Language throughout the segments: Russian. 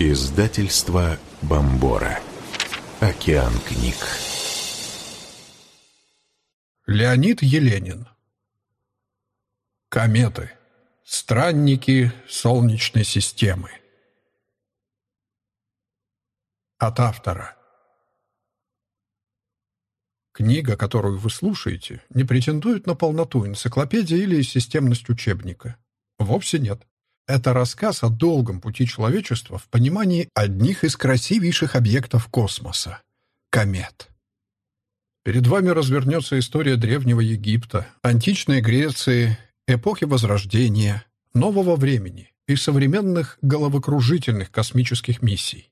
Издательство Бомбора. Океан книг. Леонид Еленин. Кометы. Странники Солнечной системы. От автора. Книга, которую вы слушаете, не претендует на полноту энциклопедии или системность учебника. Вовсе нет. Это рассказ о долгом пути человечества в понимании одних из красивейших объектов космоса — комет. Перед вами развернется история Древнего Египта, античной Греции, эпохи Возрождения, нового времени и современных головокружительных космических миссий.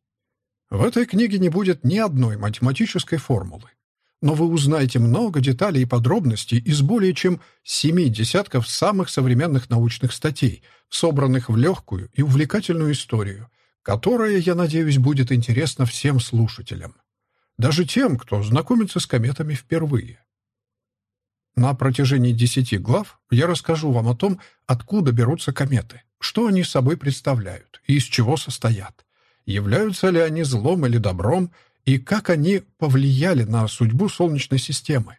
В этой книге не будет ни одной математической формулы, но вы узнаете много деталей и подробностей из более чем семи десятков самых современных научных статей, собранных в легкую и увлекательную историю, которая, я надеюсь, будет интересна всем слушателям. Даже тем, кто знакомится с кометами впервые. На протяжении десяти глав я расскажу вам о том, откуда берутся кометы, что они собой представляют и из чего состоят, являются ли они злом или добром, и как они повлияли на судьбу Солнечной системы.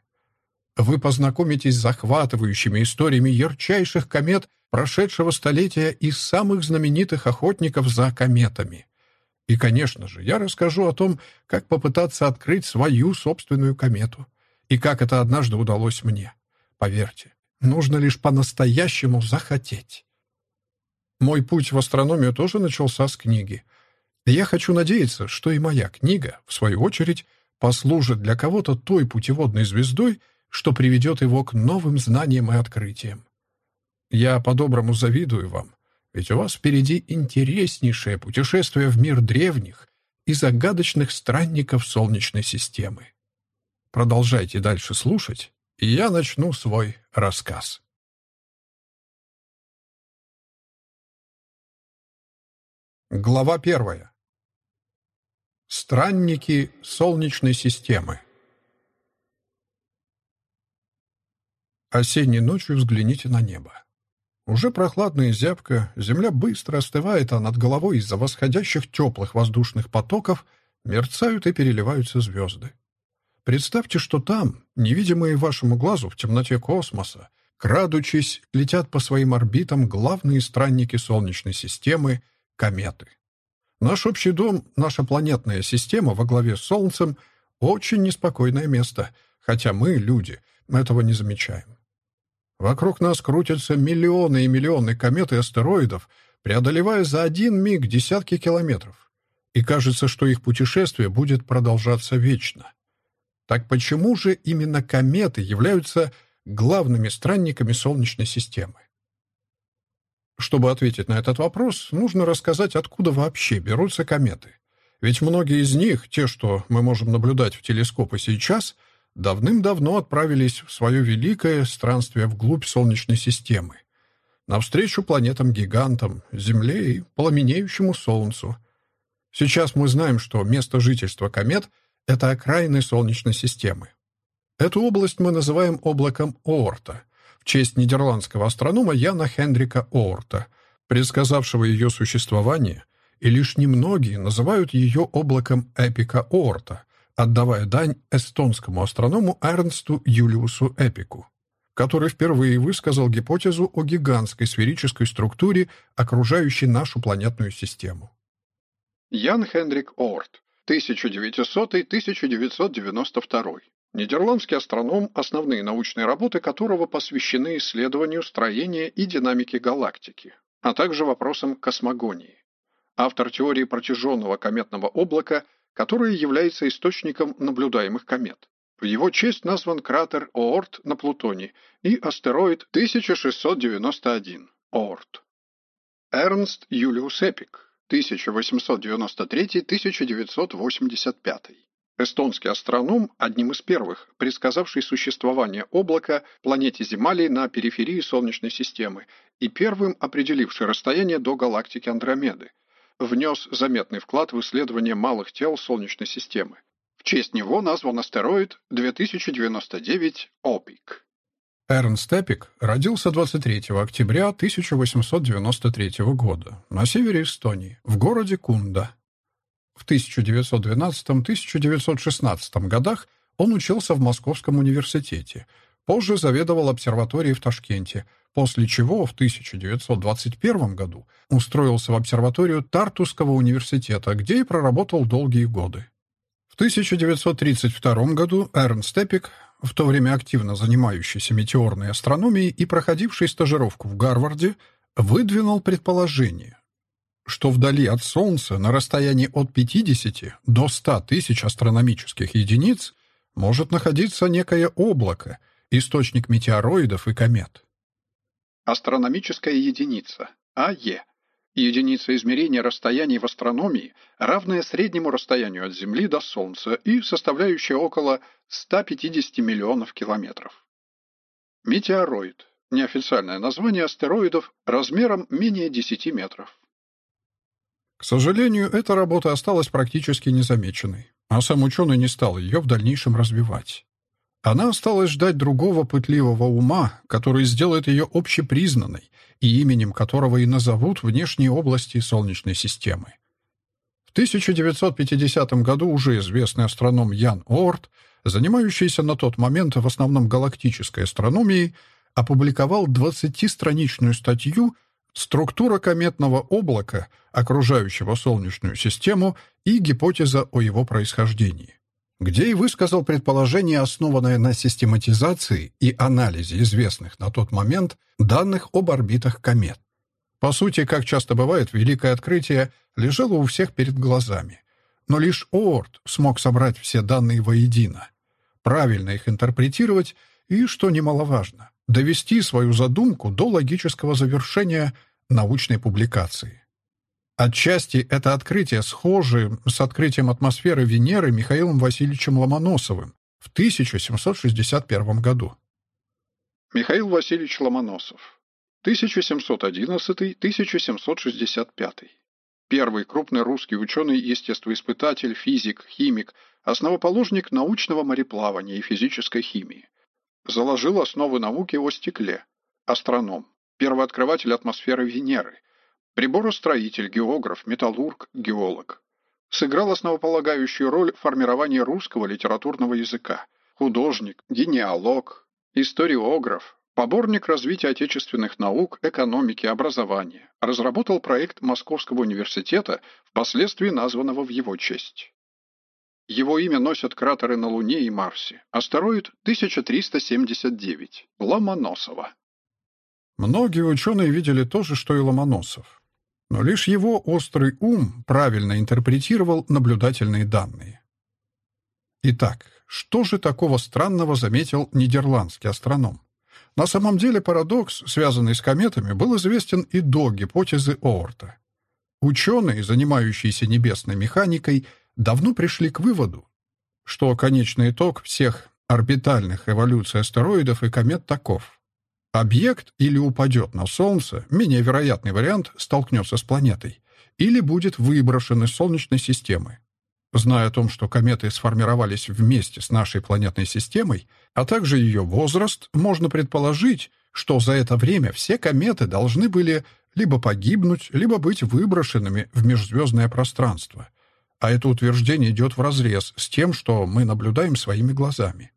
Вы познакомитесь с захватывающими историями ярчайших комет прошедшего столетия и самых знаменитых охотников за кометами. И, конечно же, я расскажу о том, как попытаться открыть свою собственную комету, и как это однажды удалось мне. Поверьте, нужно лишь по-настоящему захотеть. Мой путь в астрономию тоже начался с книги — я хочу надеяться, что и моя книга, в свою очередь, послужит для кого-то той путеводной звездой, что приведет его к новым знаниям и открытиям. Я по-доброму завидую вам, ведь у вас впереди интереснейшее путешествие в мир древних и загадочных странников Солнечной системы. Продолжайте дальше слушать, и я начну свой рассказ. Глава первая. Странники Солнечной системы. Осенней ночью взгляните на небо. Уже прохладная зябка, земля быстро остывает, а над головой из-за восходящих теплых воздушных потоков мерцают и переливаются звезды. Представьте, что там, невидимые вашему глазу в темноте космоса, крадучись, летят по своим орбитам главные странники Солнечной системы — кометы. Наш общий дом, наша планетная система во главе с Солнцем — очень неспокойное место, хотя мы, люди, этого не замечаем. Вокруг нас крутятся миллионы и миллионы комет и астероидов, преодолевая за один миг десятки километров. И кажется, что их путешествие будет продолжаться вечно. Так почему же именно кометы являются главными странниками Солнечной системы? Чтобы ответить на этот вопрос, нужно рассказать, откуда вообще берутся кометы. Ведь многие из них, те, что мы можем наблюдать в телескопы сейчас, давным-давно отправились в свое великое странствие вглубь Солнечной системы, навстречу планетам-гигантам, Земле и пламенеющему Солнцу. Сейчас мы знаем, что место жительства комет — это окраины Солнечной системы. Эту область мы называем облаком Оорта — честь нидерландского астронома Яна Хендрика Оорта, предсказавшего ее существование, и лишь немногие называют ее облаком Эпика Оорта, отдавая дань эстонскому астроному Эрнсту Юлиусу Эпику, который впервые высказал гипотезу о гигантской сферической структуре, окружающей нашу планетную систему. Ян Хендрик Оорт, 1900-1992 Нидерландский астроном, основные научные работы которого посвящены исследованию строения и динамики галактики, а также вопросам космогонии. Автор теории протяженного кометного облака, которое является источником наблюдаемых комет. В его честь назван кратер Оорт на Плутоне и астероид 1691 Оорт. Эрнст Юлиус Эпик 1893-1985 Эстонский астроном, одним из первых, предсказавший существование облака планете Земали на периферии Солнечной системы и первым определивший расстояние до галактики Андромеды, внес заметный вклад в исследование малых тел Солнечной системы. В честь него назван астероид 2099 Опик. Эрнст Эпик родился 23 октября 1893 года на севере Эстонии, в городе Кунда. В 1912-1916 годах он учился в Московском университете, позже заведовал обсерваторией в Ташкенте, после чего в 1921 году устроился в обсерваторию Тартусского университета, где и проработал долгие годы. В 1932 году Эрнст Эпик в то время активно занимающийся метеорной астрономией и проходивший стажировку в Гарварде, выдвинул предположение, что вдали от Солнца на расстоянии от 50 до 100 тысяч астрономических единиц может находиться некое облако, источник метеороидов и комет. Астрономическая единица, АЕ, единица измерения расстояний в астрономии, равная среднему расстоянию от Земли до Солнца и составляющая около 150 миллионов километров. Метеороид – неофициальное название астероидов размером менее 10 метров. К сожалению, эта работа осталась практически незамеченной, а сам ученый не стал ее в дальнейшем развивать. Она осталась ждать другого пытливого ума, который сделает ее общепризнанной и именем которого и назовут внешние области Солнечной системы. В 1950 году уже известный астроном Ян Оорт, занимающийся на тот момент в основном галактической астрономией, опубликовал 20-страничную статью «Структура кометного облака, окружающего Солнечную систему и гипотеза о его происхождении», где и высказал предположение, основанное на систематизации и анализе известных на тот момент данных об орбитах комет. По сути, как часто бывает, великое открытие лежало у всех перед глазами. Но лишь Оорт смог собрать все данные воедино, правильно их интерпретировать и, что немаловажно, довести свою задумку до логического завершения научной публикации. Отчасти это открытие схоже с открытием атмосферы Венеры Михаилом Васильевичем Ломоносовым в 1761 году. Михаил Васильевич Ломоносов, 1711-1765. Первый крупный русский ученый-естествоиспытатель, физик, химик, основоположник научного мореплавания и физической химии. Заложил основы науки о стекле, астроном, первооткрыватель атмосферы Венеры, Приборостроитель, географ, металлург, геолог. Сыграл основополагающую роль в формировании русского литературного языка. Художник, генеалог, историограф, поборник развития отечественных наук, экономики, образования. Разработал проект Московского университета, впоследствии названного в его честь. Его имя носят кратеры на Луне и Марсе. Астероид 1379. Ломоносова. Многие ученые видели то же, что и Ломоносов но лишь его острый ум правильно интерпретировал наблюдательные данные. Итак, что же такого странного заметил нидерландский астроном? На самом деле парадокс, связанный с кометами, был известен и до гипотезы Оорта. Ученые, занимающиеся небесной механикой, давно пришли к выводу, что конечный итог всех орбитальных эволюций астероидов и комет таков. Объект или упадет на Солнце, менее вероятный вариант столкнется с планетой, или будет выброшен из Солнечной системы. Зная о том, что кометы сформировались вместе с нашей планетной системой, а также ее возраст, можно предположить, что за это время все кометы должны были либо погибнуть, либо быть выброшенными в межзвездное пространство. А это утверждение идет вразрез с тем, что мы наблюдаем своими глазами.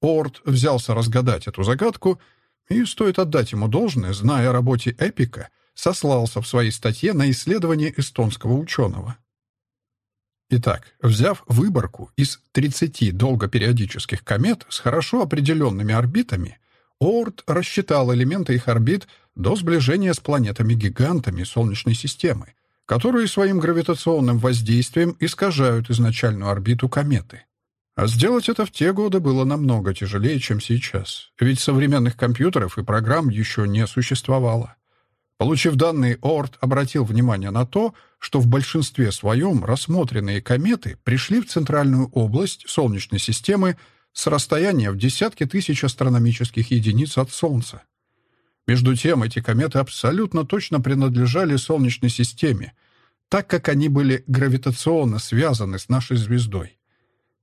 Орд взялся разгадать эту загадку — и, стоит отдать ему должное, зная о работе Эпика, сослался в своей статье на исследование эстонского ученого. Итак, взяв выборку из 30 долгопериодических комет с хорошо определенными орбитами, Оорт рассчитал элементы их орбит до сближения с планетами-гигантами Солнечной системы, которые своим гравитационным воздействием искажают изначальную орбиту кометы. А сделать это в те годы было намного тяжелее, чем сейчас, ведь современных компьютеров и программ еще не существовало. Получив данные, Орт обратил внимание на то, что в большинстве своем рассмотренные кометы пришли в центральную область Солнечной системы с расстояния в десятки тысяч астрономических единиц от Солнца. Между тем, эти кометы абсолютно точно принадлежали Солнечной системе, так как они были гравитационно связаны с нашей звездой.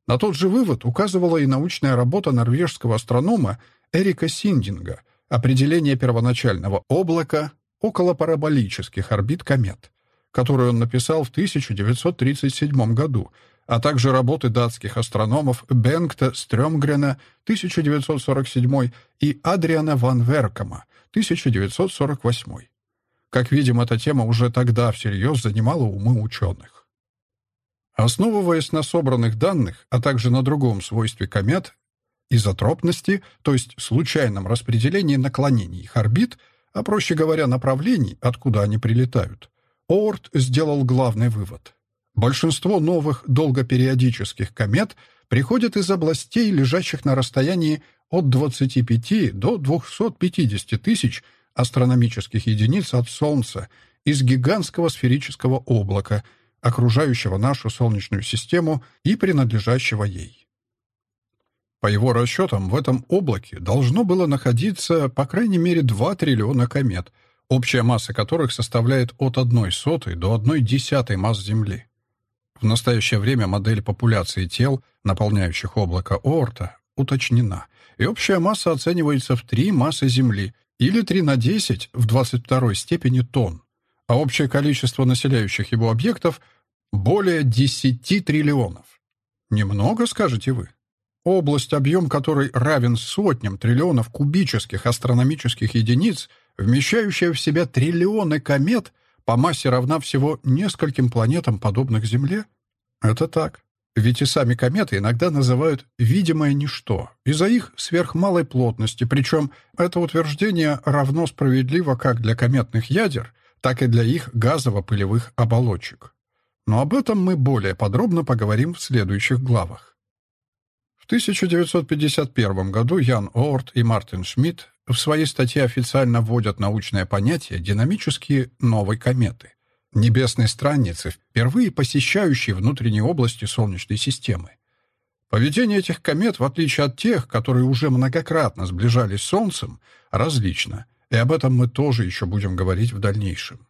На тот же вывод указывала и научная работа норвежского астронома Эрика Синдинга «Определение первоначального облака около параболических орбит комет», которую он написал в 1937 году, а также работы датских астрономов Бенгта Стрёмгрена 1947 и Адриана ван Веркома 1948. Как видим, эта тема уже тогда всерьез занимала умы ученых. Основываясь на собранных данных, а также на другом свойстве комет, изотропности, то есть случайном распределении наклонений их орбит, а проще говоря, направлений, откуда они прилетают, Оорт сделал главный вывод. Большинство новых долгопериодических комет приходят из областей, лежащих на расстоянии от 25 до 250 тысяч астрономических единиц от Солнца из гигантского сферического облака, окружающего нашу Солнечную систему и принадлежащего ей. По его расчетам, в этом облаке должно было находиться по крайней мере 2 триллиона комет, общая масса которых составляет от 1 сотой до 1 десятой масс Земли. В настоящее время модель популяции тел, наполняющих облако Оорта, уточнена, и общая масса оценивается в 3 массы Земли или 3 на 10 в 22 степени тонн, а общее количество населяющих его объектов более 10 триллионов. Немного, скажете вы? Область, объем которой равен сотням триллионов кубических астрономических единиц, вмещающая в себя триллионы комет, по массе равна всего нескольким планетам, подобных Земле? Это так. Ведь и сами кометы иногда называют «видимое ничто» из-за их сверхмалой плотности, причем это утверждение равно справедливо как для кометных ядер, так и для их газово-пылевых оболочек. Но об этом мы более подробно поговорим в следующих главах. В 1951 году Ян Оорт и Мартин Шмидт в своей статье официально вводят научное понятие «динамические новой кометы» — небесной странницы, впервые посещающей внутренние области Солнечной системы. Поведение этих комет, в отличие от тех, которые уже многократно сближались с Солнцем, различно, и об этом мы тоже еще будем говорить в дальнейшем.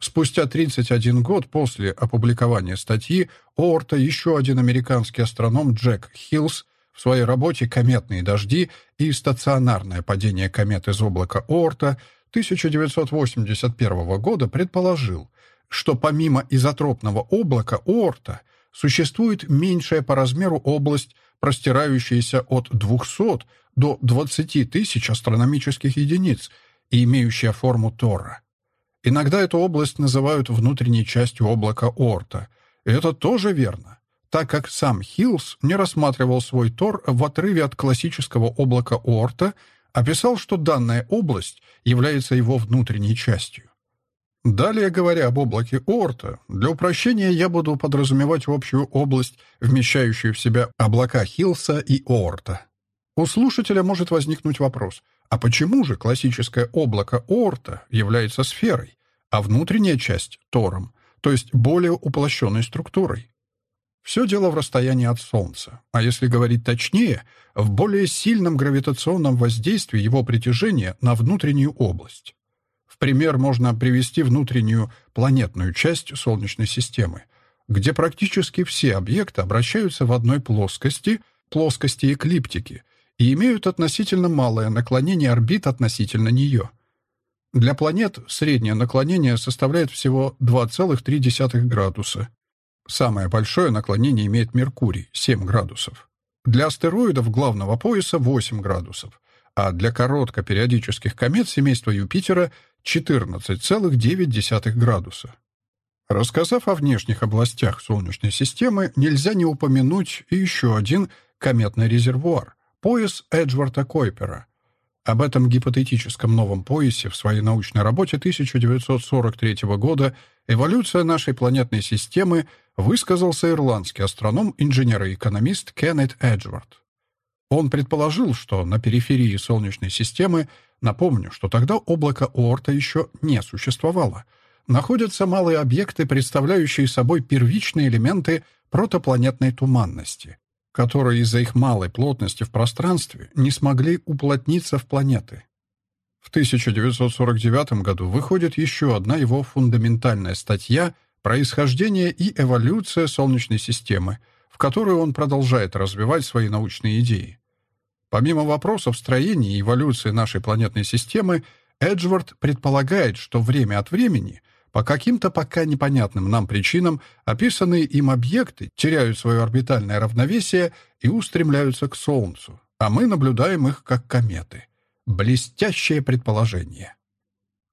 Спустя 31 год после опубликования статьи Оорта еще один американский астроном Джек Хиллс в своей работе «Кометные дожди и стационарное падение комет из облака Оорта» 1981 года предположил, что помимо изотропного облака Оорта существует меньшая по размеру область, простирающаяся от 200 до 20 тысяч астрономических единиц и имеющая форму Тора. Иногда эту область называют внутренней частью облака Оорта. Это тоже верно так как сам Хиллс не рассматривал свой Тор в отрыве от классического облака Оорта, а писал, что данная область является его внутренней частью. Далее, говоря об облаке Оорта, для упрощения я буду подразумевать общую область, вмещающую в себя облака Хиллса и Оорта. У слушателя может возникнуть вопрос, а почему же классическое облако Оорта является сферой, а внутренняя часть — Тором, то есть более уплощенной структурой? Все дело в расстоянии от Солнца, а если говорить точнее, в более сильном гравитационном воздействии его притяжения на внутреннюю область. В пример можно привести внутреннюю планетную часть Солнечной системы, где практически все объекты обращаются в одной плоскости, плоскости эклиптики, и имеют относительно малое наклонение орбит относительно нее. Для планет среднее наклонение составляет всего 2,3 градуса, Самое большое наклонение имеет Меркурий — 7 градусов. Для астероидов главного пояса — 8 градусов, а для короткопериодических комет семейства Юпитера — 14,9 градуса. Рассказав о внешних областях Солнечной системы, нельзя не упомянуть и еще один кометный резервуар — пояс Эджварда Койпера — об этом гипотетическом новом поясе в своей научной работе 1943 года «Эволюция нашей планетной системы» высказался ирландский астроном, инженер и экономист Кеннет Эджвард. Он предположил, что на периферии Солнечной системы, напомню, что тогда облако Оорта еще не существовало, находятся малые объекты, представляющие собой первичные элементы протопланетной туманности, которые из-за их малой плотности в пространстве не смогли уплотниться в планеты. В 1949 году выходит еще одна его фундаментальная статья «Происхождение и эволюция Солнечной системы», в которой он продолжает развивать свои научные идеи. Помимо вопросов строения и эволюции нашей планетной системы, Эджвард предполагает, что время от времени, по каким-то пока непонятным нам причинам, описанные им объекты теряют свое орбитальное равновесие и устремляются к Солнцу, а мы наблюдаем их как кометы. Блестящее предположение.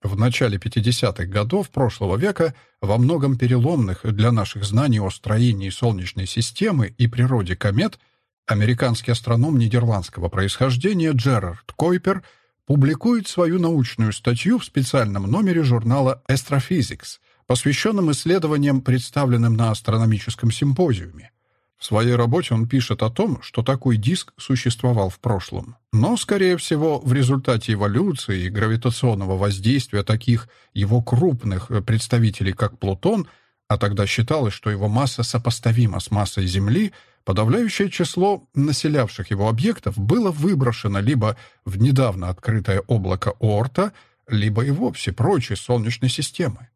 В начале 50-х годов прошлого века, во многом переломных для наших знаний о строении Солнечной системы и природе комет, американский астроном нидерландского происхождения Джерард Койпер публикует свою научную статью в специальном номере журнала Astrophysics, посвященном исследованиям, представленным на астрономическом симпозиуме. В своей работе он пишет о том, что такой диск существовал в прошлом, но, скорее всего, в результате эволюции и гравитационного воздействия таких его крупных представителей, как Плутон, а тогда считалось, что его масса сопоставима с массой Земли, подавляющее число населявших его объектов было выброшено либо в недавно открытое облако Оорта, либо и вовсе прочь из Солнечной системы.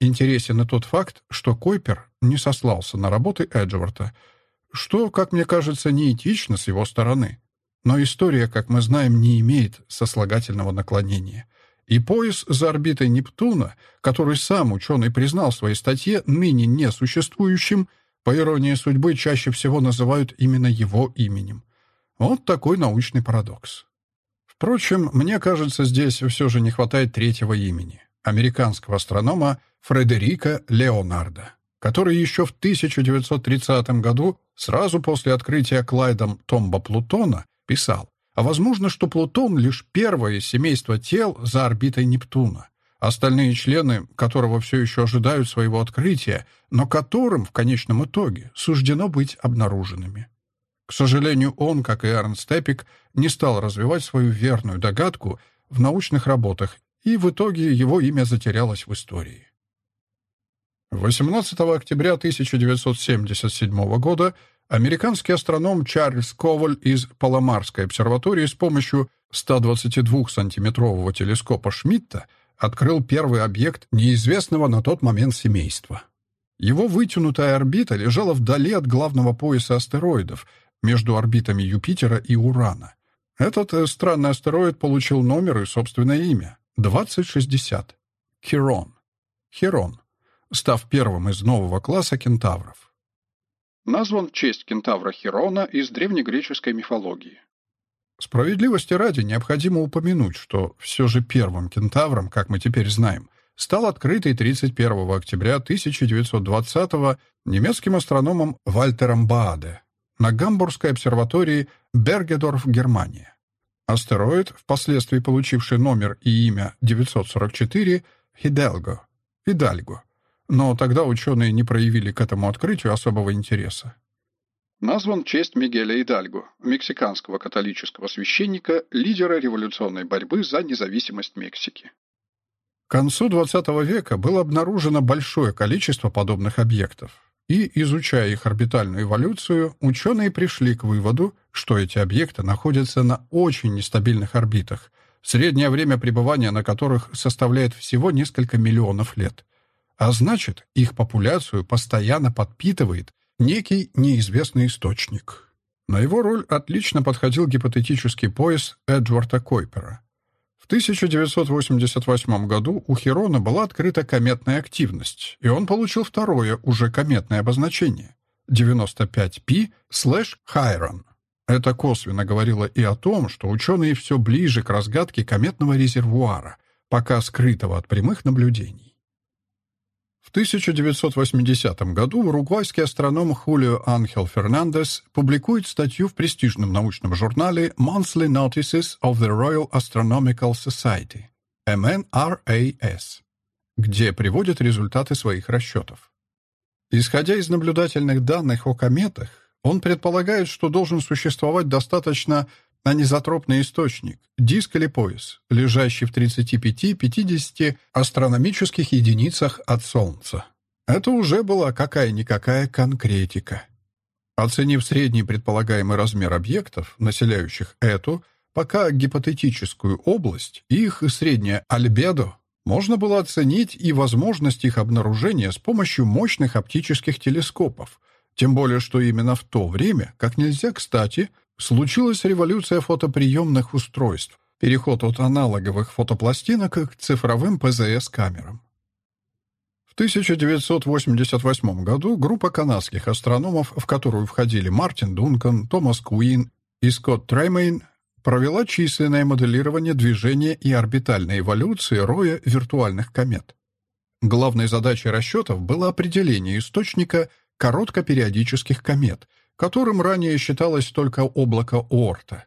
Интересен и тот факт, что Койпер не сослался на работы Эджворта, что, как мне кажется, неэтично с его стороны. Но история, как мы знаем, не имеет сослагательного наклонения. И пояс за орбитой Нептуна, который сам ученый признал в своей статье ныне несуществующим, по иронии судьбы, чаще всего называют именно его именем. Вот такой научный парадокс. Впрочем, мне кажется, здесь все же не хватает третьего имени американского астронома Фредерика Леонарда, который еще в 1930 году, сразу после открытия Клайдом томба Плутона, писал, а возможно, что Плутон — лишь первое из семейства тел за орбитой Нептуна, остальные члены которого все еще ожидают своего открытия, но которым в конечном итоге суждено быть обнаруженными. К сожалению, он, как и Эрнст Эпик, не стал развивать свою верную догадку в научных работах и в итоге его имя затерялось в истории. 18 октября 1977 года американский астроном Чарльз Коваль из Паломарской обсерватории с помощью 122-сантиметрового телескопа Шмидта открыл первый объект неизвестного на тот момент семейства. Его вытянутая орбита лежала вдали от главного пояса астероидов, между орбитами Юпитера и Урана. Этот э, странный астероид получил номер и собственное имя 2060. Херон. Херон, став первым из нового класса кентавров. Назван в честь кентавра Херона из древнегреческой мифологии. Справедливости ради необходимо упомянуть, что все же первым кентавром, как мы теперь знаем, стал открытый 31 октября 1920 немецким астрономом Вальтером Бааде на Гамбургской обсерватории Бергедорф, Германия. Астероид, впоследствии получивший номер и имя 944, Хидальго. Хидальго. Но тогда ученые не проявили к этому открытию особого интереса. Назван в честь Мигеля Идальго, мексиканского католического священника, лидера революционной борьбы за независимость Мексики. К концу XX века было обнаружено большое количество подобных объектов. И, изучая их орбитальную эволюцию, ученые пришли к выводу, что эти объекты находятся на очень нестабильных орбитах, среднее время пребывания на которых составляет всего несколько миллионов лет. А значит, их популяцию постоянно подпитывает некий неизвестный источник. На его роль отлично подходил гипотетический пояс Эдварда Койпера. В 1988 году у Херона была открыта кометная активность, и он получил второе, уже кометное обозначение — 95P слэш Хайрон. Это косвенно говорило и о том, что ученые все ближе к разгадке кометного резервуара, пока скрытого от прямых наблюдений. В 1980 году уругвайский астроном Хулио Анхел Фернандес публикует статью в престижном научном журнале Monthly Notices of the Royal Astronomical Society, MNRAS, где приводит результаты своих расчетов. Исходя из наблюдательных данных о кометах, он предполагает, что должен существовать достаточно анизотропный источник, диск или пояс, лежащий в 35-50 астрономических единицах от Солнца. Это уже была какая-никакая конкретика. Оценив средний предполагаемый размер объектов, населяющих эту, пока гипотетическую область, их среднее альбедо, можно было оценить и возможность их обнаружения с помощью мощных оптических телескопов, тем более что именно в то время, как нельзя кстати, случилась революция фотоприемных устройств, переход от аналоговых фотопластинок к цифровым ПЗС-камерам. В 1988 году группа канадских астрономов, в которую входили Мартин Дункан, Томас Куин и Скотт Тремейн, провела численное моделирование движения и орбитальной эволюции роя виртуальных комет. Главной задачей расчетов было определение источника короткопериодических комет, которым ранее считалось только облако Оорта.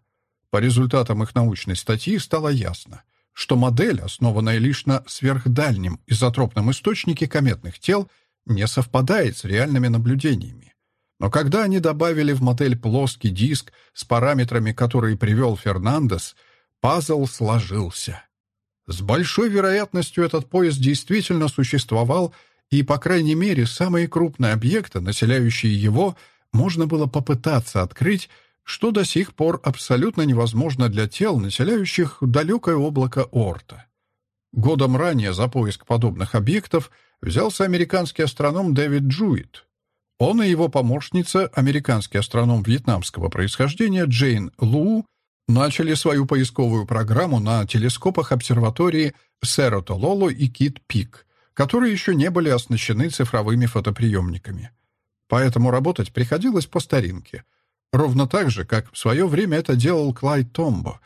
По результатам их научной статьи стало ясно, что модель, основанная лишь на сверхдальнем изотропном источнике кометных тел, не совпадает с реальными наблюдениями. Но когда они добавили в модель плоский диск с параметрами, которые привел Фернандес, пазл сложился. С большой вероятностью этот поезд действительно существовал, и, по крайней мере, самые крупные объекты, населяющие его, можно было попытаться открыть, что до сих пор абсолютно невозможно для тел, населяющих далекое облако Орта. Годом ранее за поиск подобных объектов взялся американский астроном Дэвид Джуит. Он и его помощница, американский астроном вьетнамского происхождения Джейн Лу, начали свою поисковую программу на телескопах обсерватории Серотололо и Кит-Пик, которые еще не были оснащены цифровыми фотоприемниками. Поэтому работать приходилось по старинке. Ровно так же, как в свое время это делал Клайд Томбо.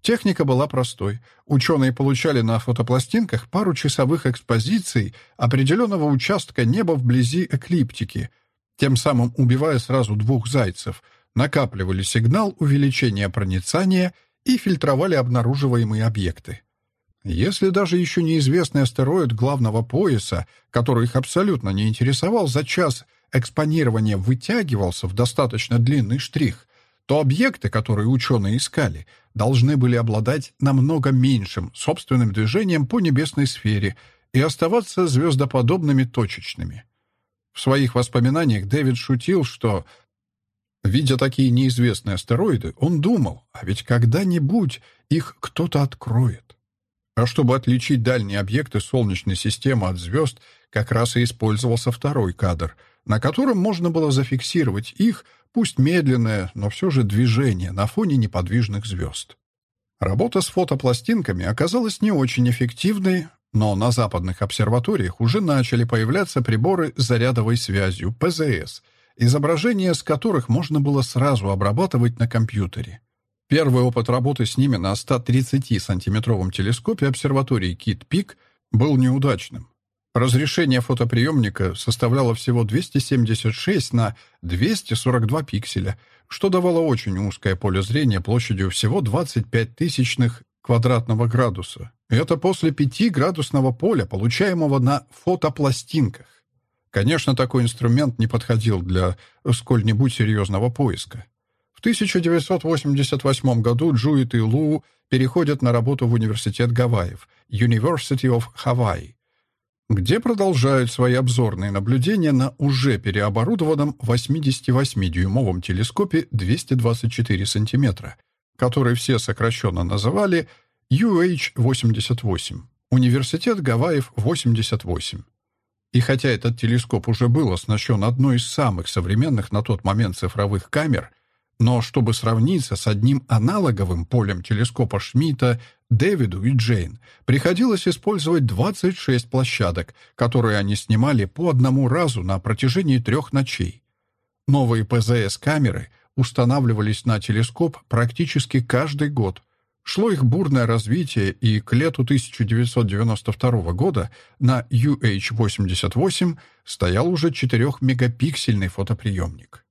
Техника была простой. Ученые получали на фотопластинках пару часовых экспозиций определенного участка неба вблизи эклиптики, тем самым убивая сразу двух зайцев — накапливали сигнал увеличения проницания и фильтровали обнаруживаемые объекты. Если даже еще неизвестный астероид главного пояса, который их абсолютно не интересовал, за час экспонирования вытягивался в достаточно длинный штрих, то объекты, которые ученые искали, должны были обладать намного меньшим собственным движением по небесной сфере и оставаться звездоподобными точечными. В своих воспоминаниях Дэвид шутил, что Видя такие неизвестные астероиды, он думал, а ведь когда-нибудь их кто-то откроет. А чтобы отличить дальние объекты Солнечной системы от звезд, как раз и использовался второй кадр, на котором можно было зафиксировать их, пусть медленное, но все же движение на фоне неподвижных звезд. Работа с фотопластинками оказалась не очень эффективной, но на западных обсерваториях уже начали появляться приборы с зарядовой связью, ПЗС — изображения с которых можно было сразу обрабатывать на компьютере. Первый опыт работы с ними на 130-сантиметровом телескопе обсерватории Кит-Пик был неудачным. Разрешение фотоприемника составляло всего 276 на 242 пикселя, что давало очень узкое поле зрения площадью всего 25 тысячных квадратного градуса. Это после 5-градусного поля, получаемого на фотопластинках. Конечно, такой инструмент не подходил для сколь-нибудь серьезного поиска. В 1988 году Джуит и Лу переходят на работу в Университет Гавайев, University of Hawaii, где продолжают свои обзорные наблюдения на уже переоборудованном 88-дюймовом телескопе 224 сантиметра, который все сокращенно называли UH-88, Университет Гавайев 88. И хотя этот телескоп уже был оснащен одной из самых современных на тот момент цифровых камер, но чтобы сравниться с одним аналоговым полем телескопа Шмидта, Дэвиду и Джейн приходилось использовать 26 площадок, которые они снимали по одному разу на протяжении трех ночей. Новые ПЗС-камеры устанавливались на телескоп практически каждый год, Шло их бурное развитие, и к лету 1992 года на UH-88 стоял уже 4-мегапиксельный фотоприемник.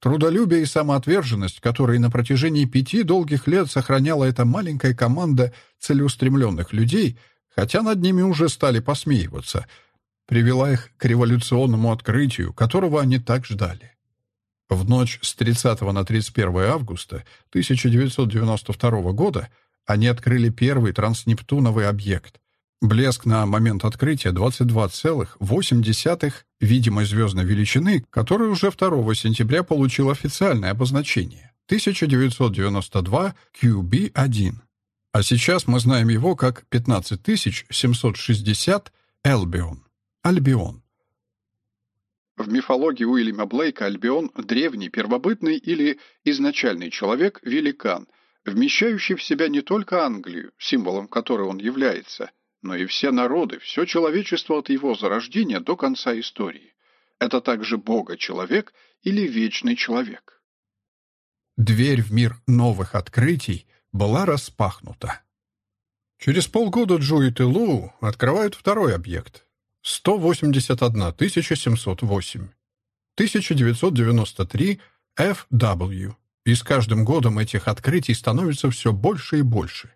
Трудолюбие и самоотверженность, которые на протяжении пяти долгих лет сохраняла эта маленькая команда целеустремленных людей, хотя над ними уже стали посмеиваться, привела их к революционному открытию, которого они так ждали. В ночь с 30 на 31 августа 1992 года они открыли первый транснептуновый объект. Блеск на момент открытия 22,8 видимой звездной величины, который уже 2 сентября получил официальное обозначение 1992 QB1. А сейчас мы знаем его как 15760 Albion. Альбион. В мифологии Уильяма Блейка Альбион – древний, первобытный или изначальный человек-великан, вмещающий в себя не только Англию, символом которой он является, но и все народы, все человечество от его зарождения до конца истории. Это также Бога-человек или вечный человек. Дверь в мир новых открытий была распахнута. Через полгода Джуит и Лу открывают второй объект 181 708. 1993 FW. И с каждым годом этих открытий становится все больше и больше.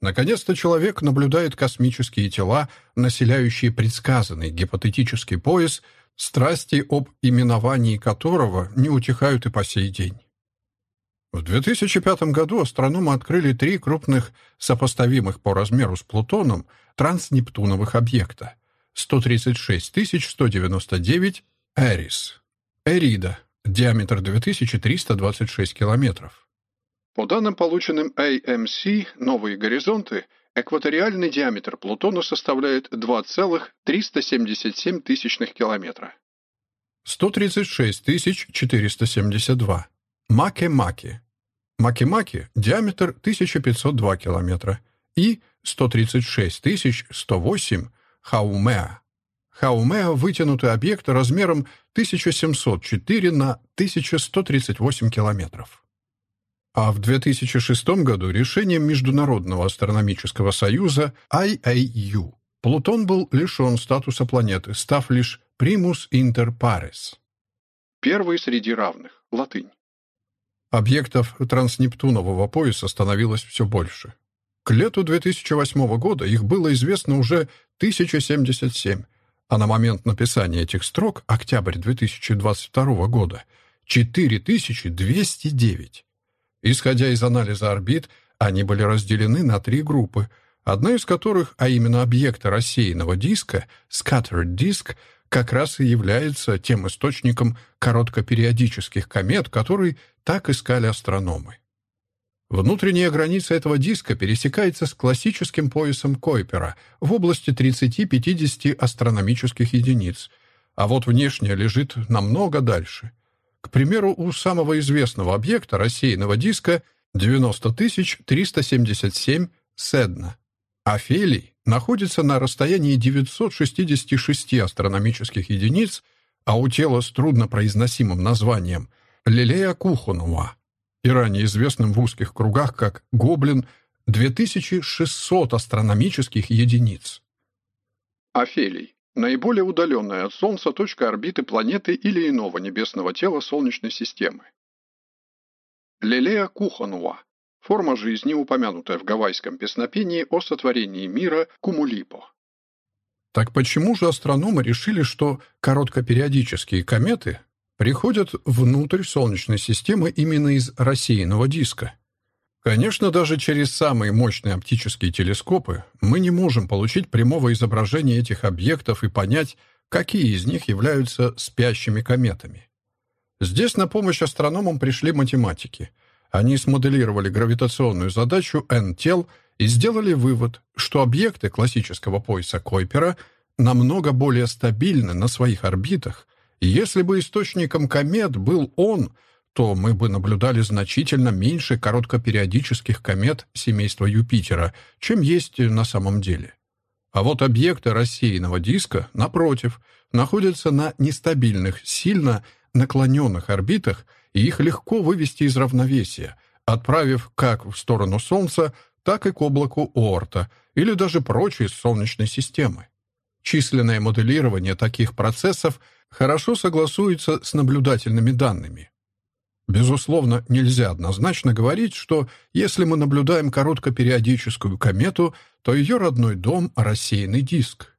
Наконец-то человек наблюдает космические тела, населяющие предсказанный гипотетический пояс, страсти об именовании которого не утихают и по сей день. В 2005 году астрономы открыли три крупных, сопоставимых по размеру с Плутоном, транснептуновых объекта. 136 199 Эрис. Эрида. Диаметр 2326 километров. По данным, полученным AMC, новые горизонты, экваториальный диаметр Плутона составляет 2,377 тысячных километра. 136 472. Маке-Маке. Маке-Маке – диаметр 1502 километра. И 136 108 Хаумеа. Хаумеа – вытянутый объект размером 1704 на 1138 километров. А в 2006 году решением Международного астрономического союза IAU Плутон был лишен статуса планеты, став лишь примус интер парес. Первый среди равных. Латынь. Объектов транснептунового пояса становилось все больше. К лету 2008 года их было известно уже 1077, а на момент написания этих строк, октябрь 2022 года, 4209. Исходя из анализа орбит, они были разделены на три группы, одна из которых, а именно объекты рассеянного диска, scattered disk, как раз и является тем источником короткопериодических комет, который так искали астрономы. Внутренняя граница этого диска пересекается с классическим поясом Койпера в области 30-50 астрономических единиц, а вот внешняя лежит намного дальше. К примеру, у самого известного объекта рассеянного диска 90 377 Седна, а Фелий находится на расстоянии 966 астрономических единиц, а у тела с труднопроизносимым названием Лилея Кухонова, и ранее известным в узких кругах как Гоблин, 2600 астрономических единиц. Афелий – наиболее удаленная от Солнца точка орбиты планеты или иного небесного тела Солнечной системы. Лилея Кухонова Форма жизни, упомянутая в гавайском песнопении о сотворении мира Кумулипо. Так почему же астрономы решили, что короткопериодические кометы приходят внутрь Солнечной системы именно из рассеянного диска? Конечно, даже через самые мощные оптические телескопы мы не можем получить прямого изображения этих объектов и понять, какие из них являются спящими кометами. Здесь на помощь астрономам пришли математики – они смоделировали гравитационную задачу N-тел и сделали вывод, что объекты классического пояса Койпера намного более стабильны на своих орбитах, если бы источником комет был он, то мы бы наблюдали значительно меньше короткопериодических комет семейства Юпитера, чем есть на самом деле. А вот объекты рассеянного диска, напротив, находятся на нестабильных, сильно наклоненных орбитах – и их легко вывести из равновесия, отправив как в сторону Солнца, так и к облаку Оорта или даже прочь из Солнечной системы. Численное моделирование таких процессов хорошо согласуется с наблюдательными данными. Безусловно, нельзя однозначно говорить, что если мы наблюдаем короткопериодическую комету, то ее родной дом — рассеянный диск.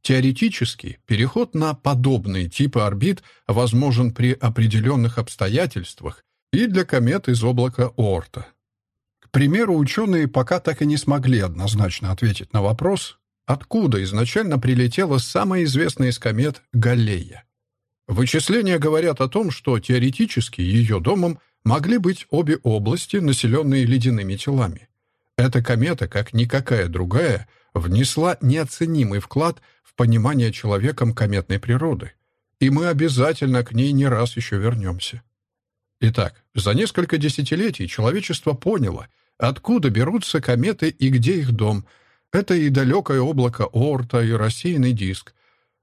Теоретически, переход на подобные типы орбит возможен при определенных обстоятельствах и для комет из облака Оорта. К примеру, ученые пока так и не смогли однозначно ответить на вопрос, откуда изначально прилетела самая известная из комет Галлея. Вычисления говорят о том, что теоретически ее домом могли быть обе области, населенные ледяными телами. Эта комета, как никакая другая, внесла неоценимый вклад в понимание человеком кометной природы. и мы обязательно к ней не раз еще вернемся. Итак, за несколько десятилетий человечество поняло, откуда берутся кометы и где их дом. Это и далекое облако Орта, и рассеянный диск.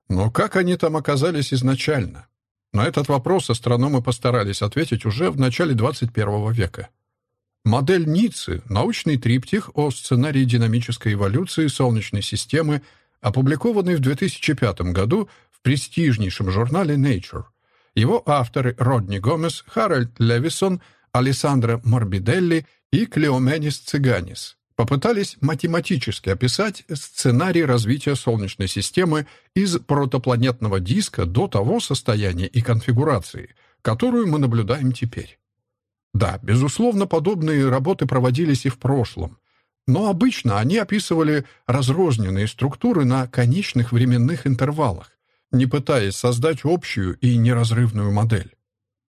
Но как они там оказались изначально? На этот вопрос астрономы постарались ответить уже в начале 21 века. Модель Ниццы, научный триптих о сценарии динамической эволюции Солнечной системы, опубликованный в 2005 году в престижнейшем журнале Nature. Его авторы Родни Гомес, Харальд Левисон, Алессандро Морбиделли и Клеоменис Циганис попытались математически описать сценарий развития Солнечной системы из протопланетного диска до того состояния и конфигурации, которую мы наблюдаем теперь. Да, безусловно, подобные работы проводились и в прошлом, но обычно они описывали разрозненные структуры на конечных временных интервалах, не пытаясь создать общую и неразрывную модель.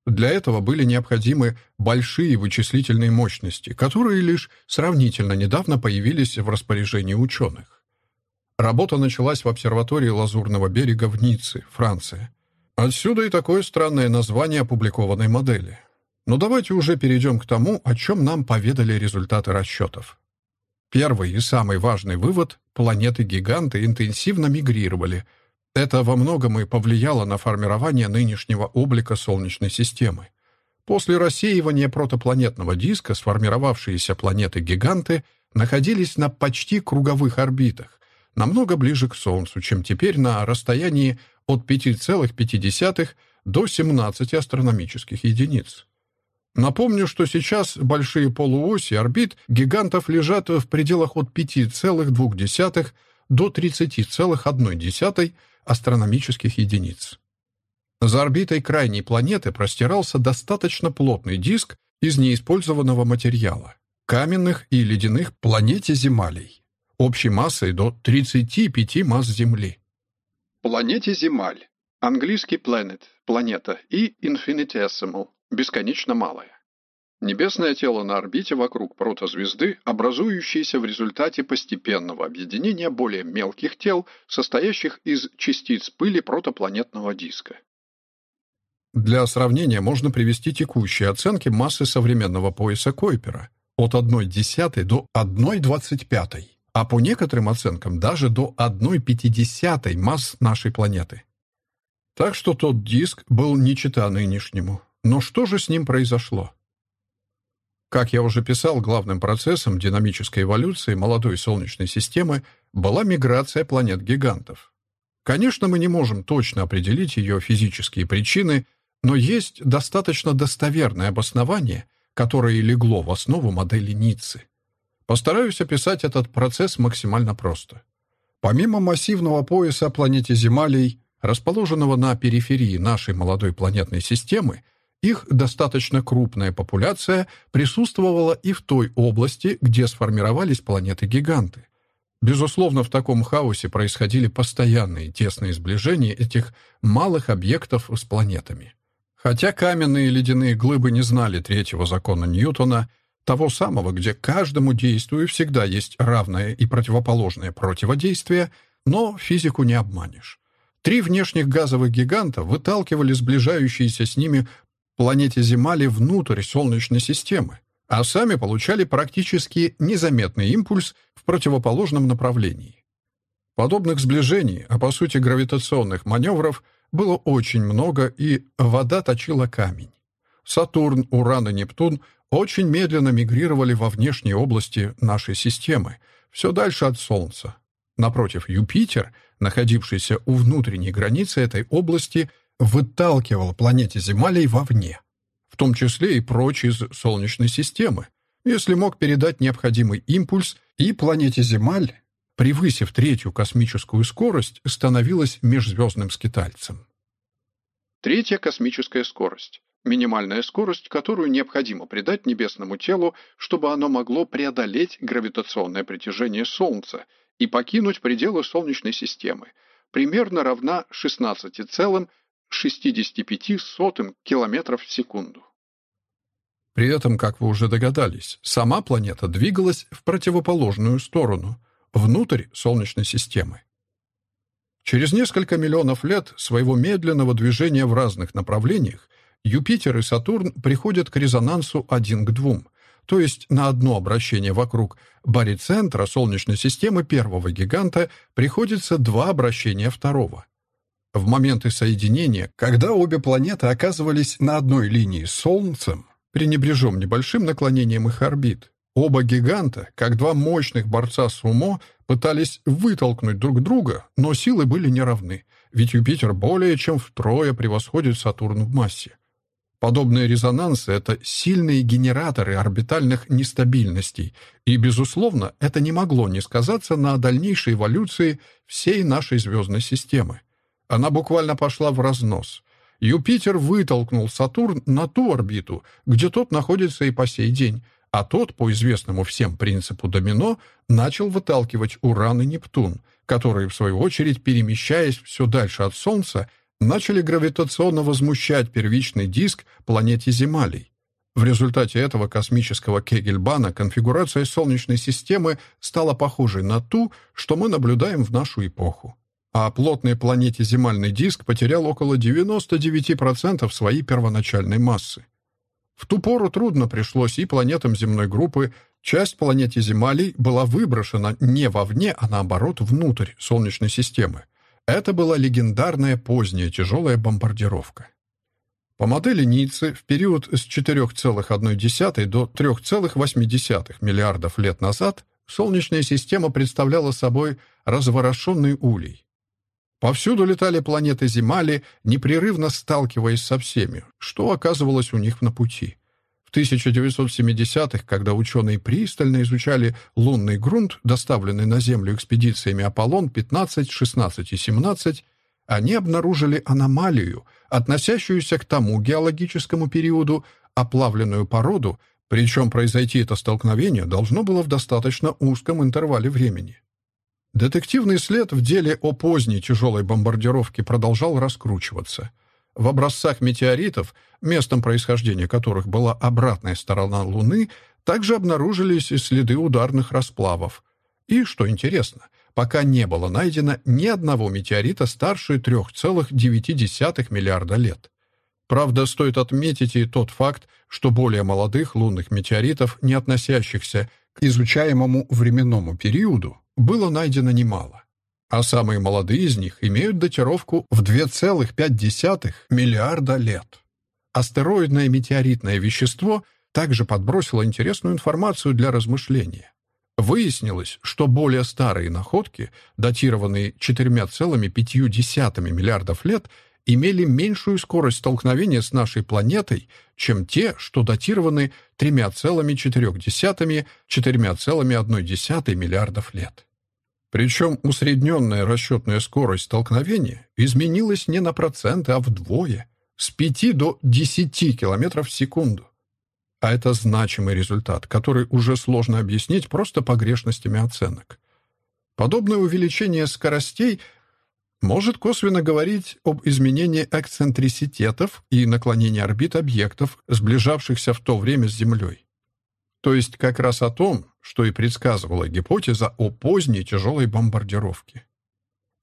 Для этого были необходимы большие вычислительные мощности, которые лишь сравнительно недавно появились в распоряжении ученых. Работа началась в обсерватории Лазурного берега в Ницце, Франция. Отсюда и такое странное название опубликованной модели. Но давайте уже перейдем к тому, о чем нам поведали результаты расчетов. Первый и самый важный вывод – планеты-гиганты интенсивно мигрировали – это во многом и повлияло на формирование нынешнего облика Солнечной системы. После рассеивания протопланетного диска сформировавшиеся планеты-гиганты находились на почти круговых орбитах, намного ближе к Солнцу, чем теперь на расстоянии от 5,5 до 17 астрономических единиц. Напомню, что сейчас большие полуоси орбит гигантов лежат в пределах от 5,2 до 30,1 астрономических единиц. За орбитой крайней планеты простирался достаточно плотный диск из неиспользованного материала – каменных и ледяных планете Земалей, общей массой до 35 масс Земли. Планете Земаль. Английский planet – планета и infinitesimal – бесконечно малая. Небесное тело на орбите вокруг протозвезды, образующееся в результате постепенного объединения более мелких тел, состоящих из частиц пыли протопланетного диска. Для сравнения можно привести текущие оценки массы современного пояса Койпера от 1,1 до 1,25, а по некоторым оценкам даже до 1,50 масс нашей планеты. Так что тот диск был не чета нынешнему. Но что же с ним произошло? Как я уже писал, главным процессом динамической эволюции молодой Солнечной системы была миграция планет-гигантов. Конечно, мы не можем точно определить ее физические причины, но есть достаточно достоверное обоснование, которое легло в основу модели Ниццы. Постараюсь описать этот процесс максимально просто. Помимо массивного пояса планете Земалей, расположенного на периферии нашей молодой планетной системы, их достаточно крупная популяция присутствовала и в той области, где сформировались планеты-гиганты. Безусловно, в таком хаосе происходили постоянные тесные сближения этих малых объектов с планетами. Хотя каменные и ледяные глыбы не знали третьего закона Ньютона, того самого, где каждому действию всегда есть равное и противоположное противодействие, но физику не обманешь. Три внешних газовых гиганта выталкивали сближающиеся с ними планете Земали внутрь Солнечной системы, а сами получали практически незаметный импульс в противоположном направлении. Подобных сближений, а по сути гравитационных маневров, было очень много, и вода точила камень. Сатурн, Уран и Нептун очень медленно мигрировали во внешние области нашей системы, все дальше от Солнца. Напротив, Юпитер, находившийся у внутренней границы этой области, выталкивал планете Земалей вовне, в том числе и прочь из Солнечной системы, если мог передать необходимый импульс, и планете Земаль, превысив третью космическую скорость, становилась межзвездным скитальцем. Третья космическая скорость. Минимальная скорость, которую необходимо придать небесному телу, чтобы оно могло преодолеть гравитационное притяжение Солнца и покинуть пределы Солнечной системы, примерно равна 16,5 65 сотым километров в секунду. При этом, как вы уже догадались, сама планета двигалась в противоположную сторону, внутрь Солнечной системы. Через несколько миллионов лет своего медленного движения в разных направлениях Юпитер и Сатурн приходят к резонансу один к двум, то есть на одно обращение вокруг барицентра Солнечной системы первого гиганта приходится два обращения второго. В моменты соединения, когда обе планеты оказывались на одной линии с Солнцем, пренебрежем небольшим наклонением их орбит, оба гиганта, как два мощных борца с умо, пытались вытолкнуть друг друга, но силы были неравны, ведь Юпитер более чем втрое превосходит Сатурн в массе. Подобные резонансы — это сильные генераторы орбитальных нестабильностей, и, безусловно, это не могло не сказаться на дальнейшей эволюции всей нашей звездной системы. Она буквально пошла в разнос. Юпитер вытолкнул Сатурн на ту орбиту, где тот находится и по сей день, а тот, по известному всем принципу домино, начал выталкивать Уран и Нептун, которые, в свою очередь, перемещаясь все дальше от Солнца, начали гравитационно возмущать первичный диск планете Земалей. В результате этого космического Кегельбана конфигурация Солнечной системы стала похожей на ту, что мы наблюдаем в нашу эпоху а плотной планете земальный диск потерял около 99% своей первоначальной массы. В ту пору трудно пришлось и планетам земной группы, часть планете Земалей была выброшена не вовне, а наоборот внутрь Солнечной системы. Это была легендарная поздняя тяжелая бомбардировка. По модели Ниццы в период с 4,1 до 3,8 миллиардов лет назад Солнечная система представляла собой разворошенный улей. Повсюду летали планеты Земали, непрерывно сталкиваясь со всеми, что оказывалось у них на пути. В 1970-х, когда ученые пристально изучали лунный грунт, доставленный на Землю экспедициями Аполлон-15, 16 и 17, они обнаружили аномалию, относящуюся к тому геологическому периоду, оплавленную породу, причем произойти это столкновение должно было в достаточно узком интервале времени. Детективный след в деле о поздней тяжелой бомбардировке продолжал раскручиваться. В образцах метеоритов, местом происхождения которых была обратная сторона Луны, также обнаружились следы ударных расплавов. И, что интересно, пока не было найдено ни одного метеорита старше 3,9 миллиарда лет. Правда, стоит отметить и тот факт, что более молодых лунных метеоритов, не относящихся к изучаемому временному периоду, было найдено немало, а самые молодые из них имеют датировку в 2,5 миллиарда лет. Астероидное метеоритное вещество также подбросило интересную информацию для размышления. Выяснилось, что более старые находки, датированные 4,5 миллиардов лет, имели меньшую скорость столкновения с нашей планетой, чем те, что датированы 3,4-4,1 миллиардов лет. Причем усредненная расчетная скорость столкновения изменилась не на проценты, а вдвое, с 5 до 10 км в секунду. А это значимый результат, который уже сложно объяснить просто погрешностями оценок. Подобное увеличение скоростей может косвенно говорить об изменении эксцентриситетов и наклонении орбит объектов, сближавшихся в то время с Землей. То есть как раз о том, что и предсказывала гипотеза о поздней тяжелой бомбардировке.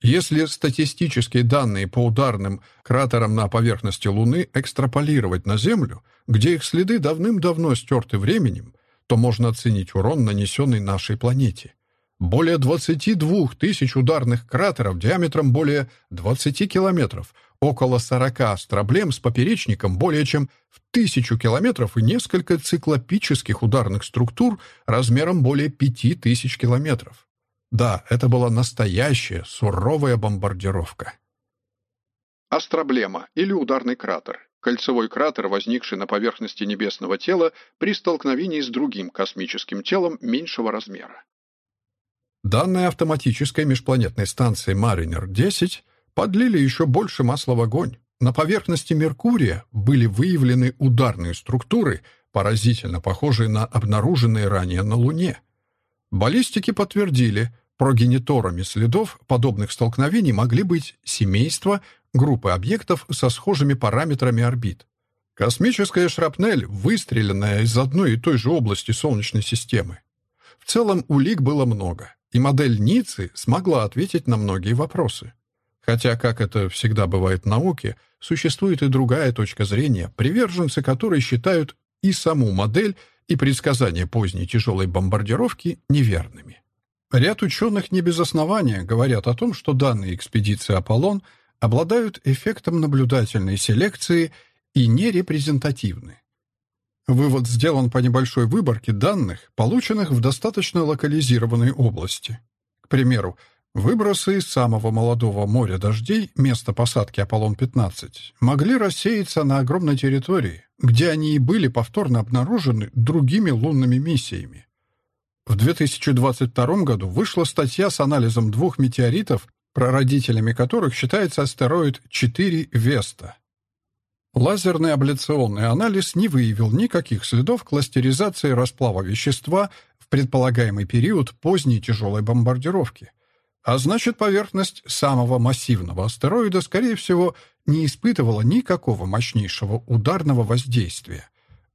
Если статистические данные по ударным кратерам на поверхности Луны экстраполировать на Землю, где их следы давным-давно стерты временем, то можно оценить урон, нанесенный нашей планете. Более 22 тысяч ударных кратеров диаметром более 20 километров – около 40 астроблем с поперечником более чем в тысячу километров и несколько циклопических ударных структур размером более 5000 километров. Да, это была настоящая суровая бомбардировка. Астроблема или ударный кратер – кольцевой кратер, возникший на поверхности небесного тела при столкновении с другим космическим телом меньшего размера. Данные автоматической межпланетной станции Mariner-10 подлили еще больше масла в огонь. На поверхности Меркурия были выявлены ударные структуры, поразительно похожие на обнаруженные ранее на Луне. Баллистики подтвердили, прогениторами следов подобных столкновений могли быть семейства, группы объектов со схожими параметрами орбит. Космическая шрапнель, выстреленная из одной и той же области Солнечной системы. В целом улик было много, и модель Ниццы смогла ответить на многие вопросы. Хотя, как это всегда бывает в науке, существует и другая точка зрения, приверженцы которой считают и саму модель, и предсказания поздней тяжелой бомбардировки неверными. Ряд ученых не без основания говорят о том, что данные экспедиции «Аполлон» обладают эффектом наблюдательной селекции и нерепрезентативны. Вывод сделан по небольшой выборке данных, полученных в достаточно локализированной области. К примеру, выбросы из самого молодого моря дождей, место посадки «Аполлон-15», могли рассеяться на огромной территории, где они и были повторно обнаружены другими лунными миссиями. В 2022 году вышла статья с анализом двух метеоритов, прародителями которых считается астероид 4 Веста. Лазерный абляционный анализ не выявил никаких следов кластеризации расплава вещества в предполагаемый период поздней тяжелой бомбардировки. А значит, поверхность самого массивного астероида, скорее всего, не испытывала никакого мощнейшего ударного воздействия,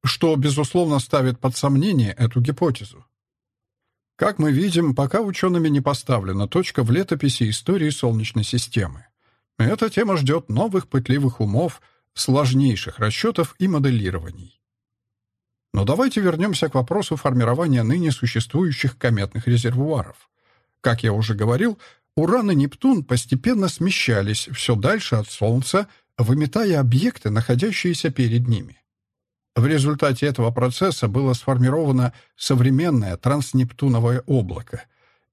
что, безусловно, ставит под сомнение эту гипотезу. Как мы видим, пока учеными не поставлена точка в летописи истории Солнечной системы. Эта тема ждет новых пытливых умов, сложнейших расчетов и моделирований. Но давайте вернемся к вопросу формирования ныне существующих кометных резервуаров. Как я уже говорил, Уран и Нептун постепенно смещались все дальше от Солнца, выметая объекты, находящиеся перед ними. В результате этого процесса было сформировано современное транснептуновое облако,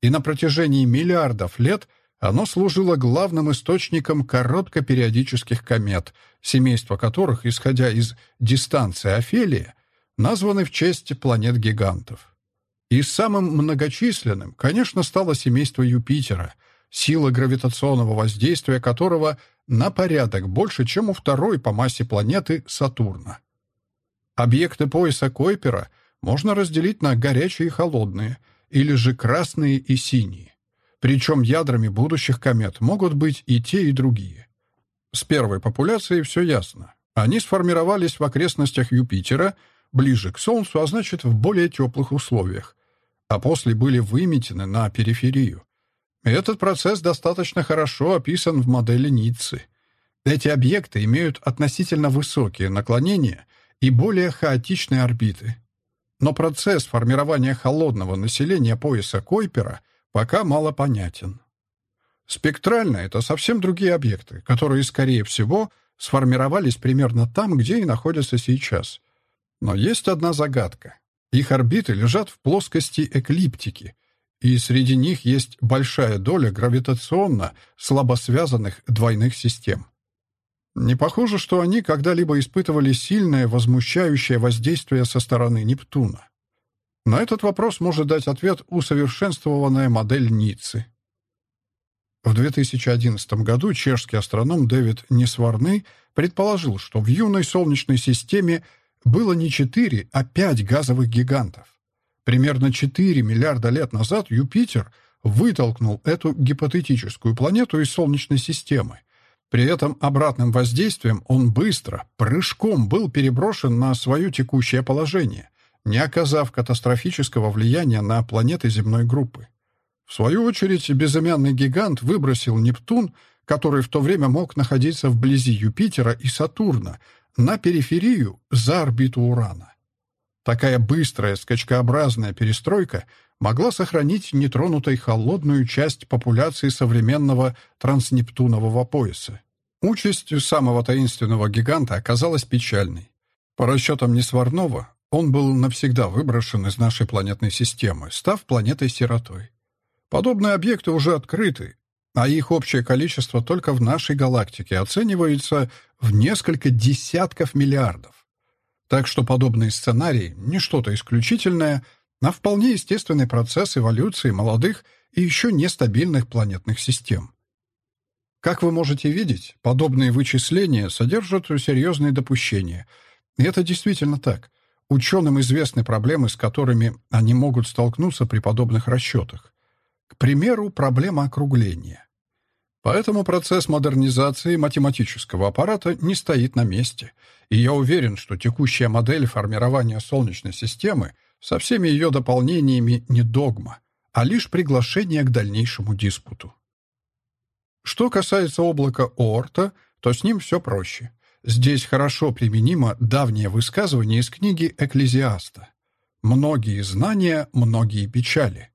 и на протяжении миллиардов лет оно служило главным источником короткопериодических комет, семейство которых, исходя из дистанции Офелия, названы в честь планет-гигантов. И самым многочисленным, конечно, стало семейство Юпитера, сила гравитационного воздействия которого на порядок больше, чем у второй по массе планеты Сатурна. Объекты пояса Койпера можно разделить на горячие и холодные, или же красные и синие. Причем ядрами будущих комет могут быть и те, и другие. С первой популяцией все ясно. Они сформировались в окрестностях Юпитера, ближе к Солнцу, а значит, в более теплых условиях, а после были выметены на периферию. Этот процесс достаточно хорошо описан в модели Ниццы. Эти объекты имеют относительно высокие наклонения и более хаотичные орбиты. Но процесс формирования холодного населения пояса Койпера пока мало понятен. Спектрально это совсем другие объекты, которые, скорее всего, сформировались примерно там, где и находятся сейчас. Но есть одна загадка. Их орбиты лежат в плоскости эклиптики, и среди них есть большая доля гравитационно слабосвязанных двойных систем. Не похоже, что они когда-либо испытывали сильное возмущающее воздействие со стороны Нептуна. На этот вопрос может дать ответ усовершенствованная модель Ниццы. В 2011 году чешский астроном Дэвид Несварны предположил, что в юной Солнечной системе было не четыре, а пять газовых гигантов. Примерно 4 миллиарда лет назад Юпитер вытолкнул эту гипотетическую планету из Солнечной системы. При этом обратным воздействием он быстро, прыжком был переброшен на свое текущее положение, не оказав катастрофического влияния на планеты земной группы. В свою очередь, безымянный гигант выбросил Нептун, который в то время мог находиться вблизи Юпитера и Сатурна, на периферию за орбиту Урана. Такая быстрая скачкообразная перестройка могла сохранить нетронутой холодную часть популяции современного транснептунового пояса. Участь самого таинственного гиганта оказалась печальной. По расчетам Несварнова, он был навсегда выброшен из нашей планетной системы, став планетой-сиротой. Подобные объекты уже открыты, а их общее количество только в нашей галактике оценивается в несколько десятков миллиардов. Так что подобный сценарий не что-то исключительное, а вполне естественный процесс эволюции молодых и еще нестабильных планетных систем. Как вы можете видеть, подобные вычисления содержат серьезные допущения. И это действительно так. Ученым известны проблемы, с которыми они могут столкнуться при подобных расчетах. К примеру, проблема округления. Поэтому процесс модернизации математического аппарата не стоит на месте, и я уверен, что текущая модель формирования Солнечной системы со всеми ее дополнениями не догма, а лишь приглашение к дальнейшему диспуту. Что касается облака Оорта, то с ним все проще. Здесь хорошо применимо давнее высказывание из книги «Экклезиаста». «Многие знания, многие печали».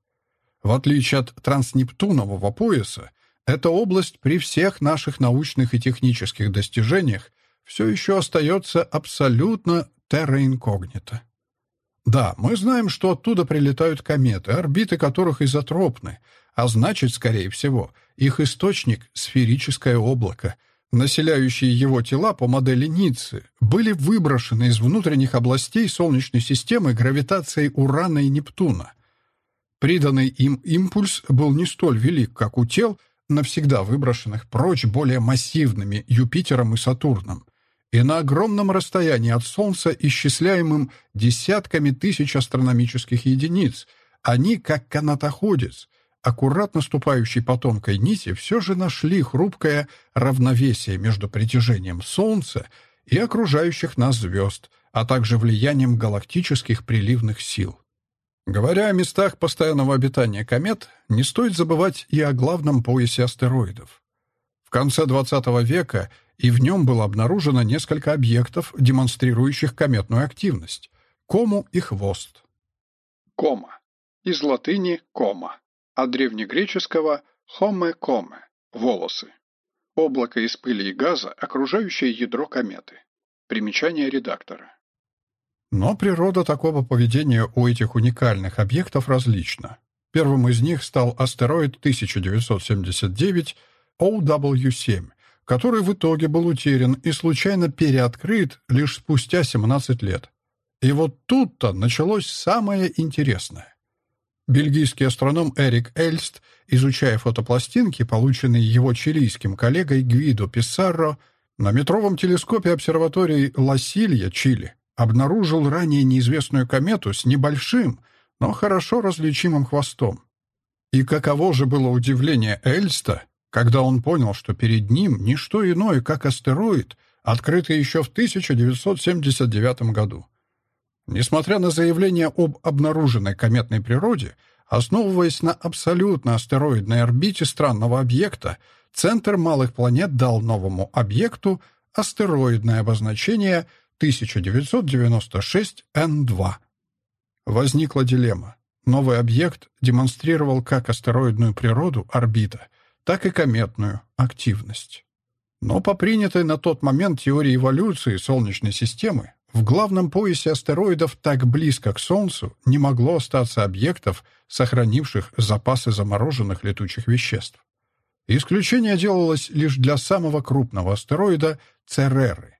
В отличие от транснептунового пояса, эта область при всех наших научных и технических достижениях все еще остается абсолютно терра инкогнито. Да, мы знаем, что оттуда прилетают кометы, орбиты которых изотропны, а значит, скорее всего, их источник — сферическое облако, населяющие его тела по модели Ниццы, были выброшены из внутренних областей Солнечной системы гравитацией Урана и Нептуна. Приданный им импульс был не столь велик, как у тел, навсегда выброшенных прочь более массивными Юпитером и Сатурном, и на огромном расстоянии от Солнца, исчисляемым десятками тысяч астрономических единиц, они, как канатоходец, аккуратно ступающий по тонкой нити, все же нашли хрупкое равновесие между притяжением Солнца и окружающих нас звезд, а также влиянием галактических приливных сил. Говоря о местах постоянного обитания комет, не стоит забывать и о главном поясе астероидов. В конце XX века и в нем было обнаружено несколько объектов, демонстрирующих кометную активность — кому и хвост. Кома. Из латыни «кома» от древнегреческого «хоме коме» — волосы. Облако из пыли и газа, окружающее ядро кометы. Примечание редактора. Но природа такого поведения у этих уникальных объектов различна. Первым из них стал астероид 1979 OW7, который в итоге был утерян и случайно переоткрыт лишь спустя 17 лет. И вот тут-то началось самое интересное. Бельгийский астроном Эрик Эльст, изучая фотопластинки, полученные его чилийским коллегой Гвидо Писсарро, на метровом телескопе обсерватории Ла-Силья, Чили, обнаружил ранее неизвестную комету с небольшим, но хорошо различимым хвостом. И каково же было удивление Эльста, когда он понял, что перед ним не что иное, как астероид, открытый еще в 1979 году. Несмотря на заявление об обнаруженной кометной природе, основываясь на абсолютно астероидной орбите странного объекта, Центр малых планет дал новому объекту астероидное обозначение 1996 N2. Возникла дилемма. Новый объект демонстрировал как астероидную природу орбита, так и кометную активность. Но по принятой на тот момент теории эволюции Солнечной системы в главном поясе астероидов так близко к Солнцу не могло остаться объектов, сохранивших запасы замороженных летучих веществ. Исключение делалось лишь для самого крупного астероида Цереры.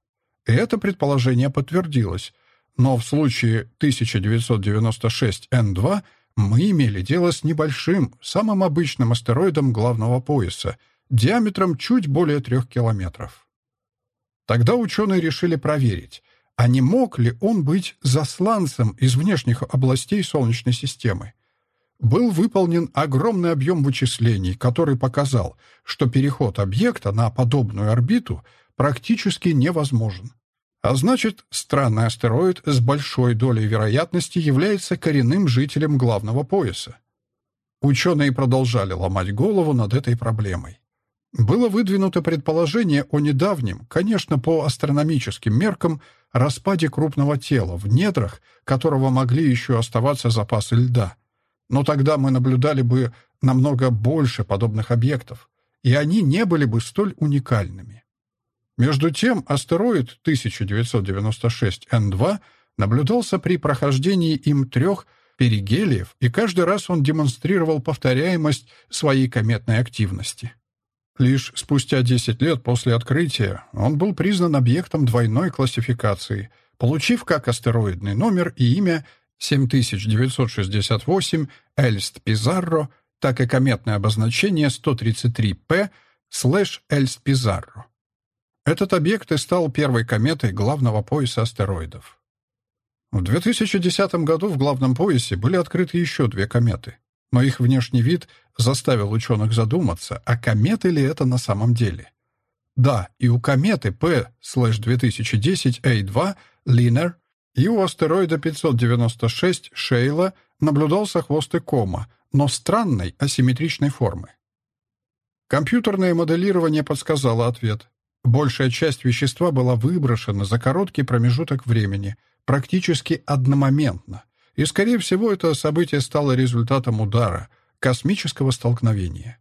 И это предположение подтвердилось, но в случае 1996 N2 мы имели дело с небольшим, самым обычным астероидом главного пояса, диаметром чуть более трех километров. Тогда ученые решили проверить, а не мог ли он быть засланцем из внешних областей Солнечной системы? Был выполнен огромный объем вычислений, который показал, что переход объекта на подобную орбиту практически невозможен. А значит, странный астероид с большой долей вероятности является коренным жителем главного пояса. Ученые продолжали ломать голову над этой проблемой. Было выдвинуто предположение о недавнем, конечно, по астрономическим меркам, распаде крупного тела, в недрах которого могли еще оставаться запасы льда. Но тогда мы наблюдали бы намного больше подобных объектов, и они не были бы столь уникальными. Между тем, астероид 1996 N2 наблюдался при прохождении им трех перигелиев, и каждый раз он демонстрировал повторяемость своей кометной активности. Лишь спустя 10 лет после открытия он был признан объектом двойной классификации, получив как астероидный номер и имя 7968 Эльст Пизарро, так и кометное обозначение 133P слэш Эльст Пизарро. Этот объект и стал первой кометой главного пояса астероидов. В 2010 году в главном поясе были открыты еще две кометы но их внешний вид заставил ученых задуматься, а кометы ли это на самом деле. Да, и у кометы P-2010A2 Liner и у астероида 596 Шейла наблюдался хвост Кома, но странной асимметричной формы. Компьютерное моделирование подсказало ответ. Большая часть вещества была выброшена за короткий промежуток времени, практически одномоментно, и, скорее всего, это событие стало результатом удара, космического столкновения.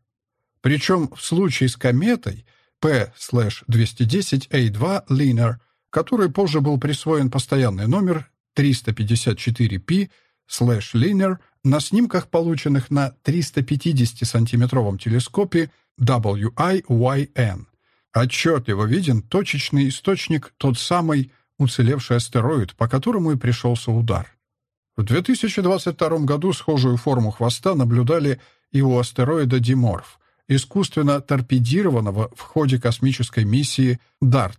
Причем в случае с кометой P-210A2 Linear, который позже был присвоен постоянный номер 354P Linear, на снимках, полученных на 350-сантиметровом телескопе WIYN, отчетливо виден точечный источник, тот самый уцелевший астероид, по которому и пришелся удар. В 2022 году схожую форму хвоста наблюдали и у астероида Диморф, искусственно торпедированного в ходе космической миссии DART.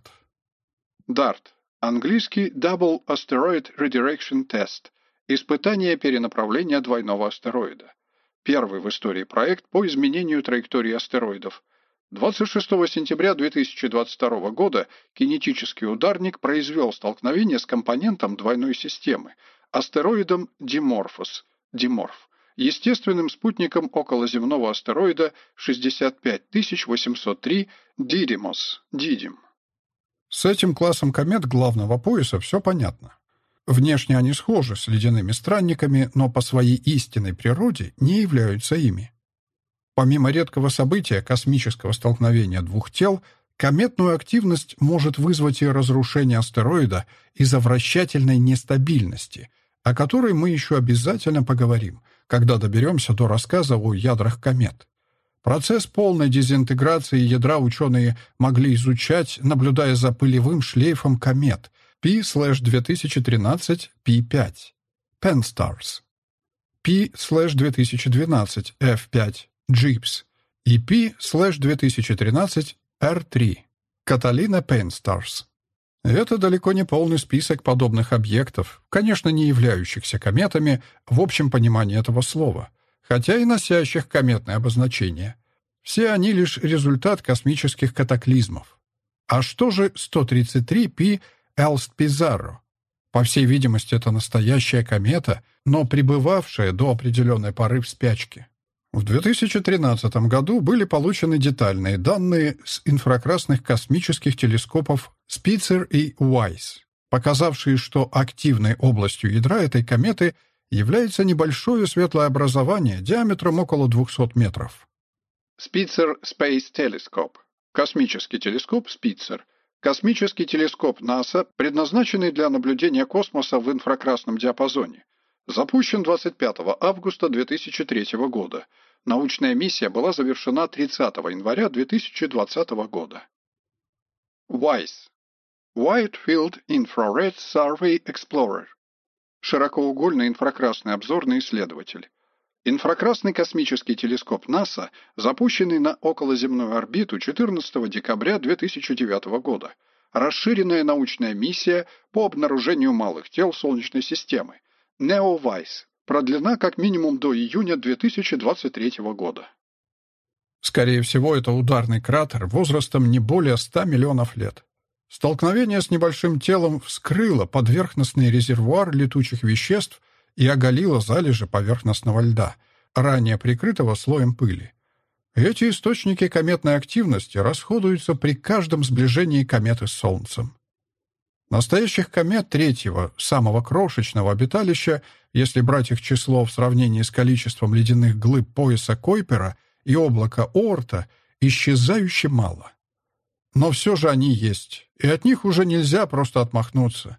DART – английский Double Asteroid Redirection Test – испытание перенаправления двойного астероида. Первый в истории проект по изменению траектории астероидов. 26 сентября 2022 года кинетический ударник произвел столкновение с компонентом двойной системы – астероидом Диморфос, Диморф, естественным спутником околоземного астероида 65803 Дидимос, Дидим. С этим классом комет главного пояса все понятно. Внешне они схожи с ледяными странниками, но по своей истинной природе не являются ими. Помимо редкого события космического столкновения двух тел, кометную активность может вызвать и разрушение астероида из-за вращательной нестабильности, о которой мы еще обязательно поговорим, когда доберемся до рассказа о ядрах комет. Процесс полной дезинтеграции ядра ученые могли изучать, наблюдая за пылевым шлейфом комет P-2013 P5 Penstars, P-2012 F5 JIPS и P-2013 R3 Catalina Penstars. Это далеко не полный список подобных объектов, конечно, не являющихся кометами в общем понимании этого слова, хотя и носящих кометное обозначение. Все они лишь результат космических катаклизмов. А что же 133P Элст Пизарро? По всей видимости, это настоящая комета, но пребывавшая до определенной поры в спячке. В 2013 году были получены детальные данные с инфракрасных космических телескопов Спицер и Уайс, показавшие, что активной областью ядра этой кометы является небольшое светлое образование диаметром около 200 метров. Спицер Space Telescope – космический телескоп Спицер – космический телескоп НАСА, предназначенный для наблюдения космоса в инфракрасном диапазоне. Запущен 25 августа 2003 года – Научная миссия была завершена 30 января 2020 года. WISE Wide Field Infrared Survey Explorer Широкоугольный инфракрасный обзорный исследователь. Инфракрасный космический телескоп НАСА, запущенный на околоземную орбиту 14 декабря 2009 года. Расширенная научная миссия по обнаружению малых тел Солнечной системы. NEOVISE продлена как минимум до июня 2023 года. Скорее всего, это ударный кратер возрастом не более 100 миллионов лет. Столкновение с небольшим телом вскрыло поверхностный резервуар летучих веществ и оголило залежи поверхностного льда, ранее прикрытого слоем пыли. Эти источники кометной активности расходуются при каждом сближении кометы с Солнцем. Настоящих комет третьего, самого крошечного обиталища, если брать их число в сравнении с количеством ледяных глыб пояса Койпера и облака Оорта, исчезающе мало. Но все же они есть, и от них уже нельзя просто отмахнуться.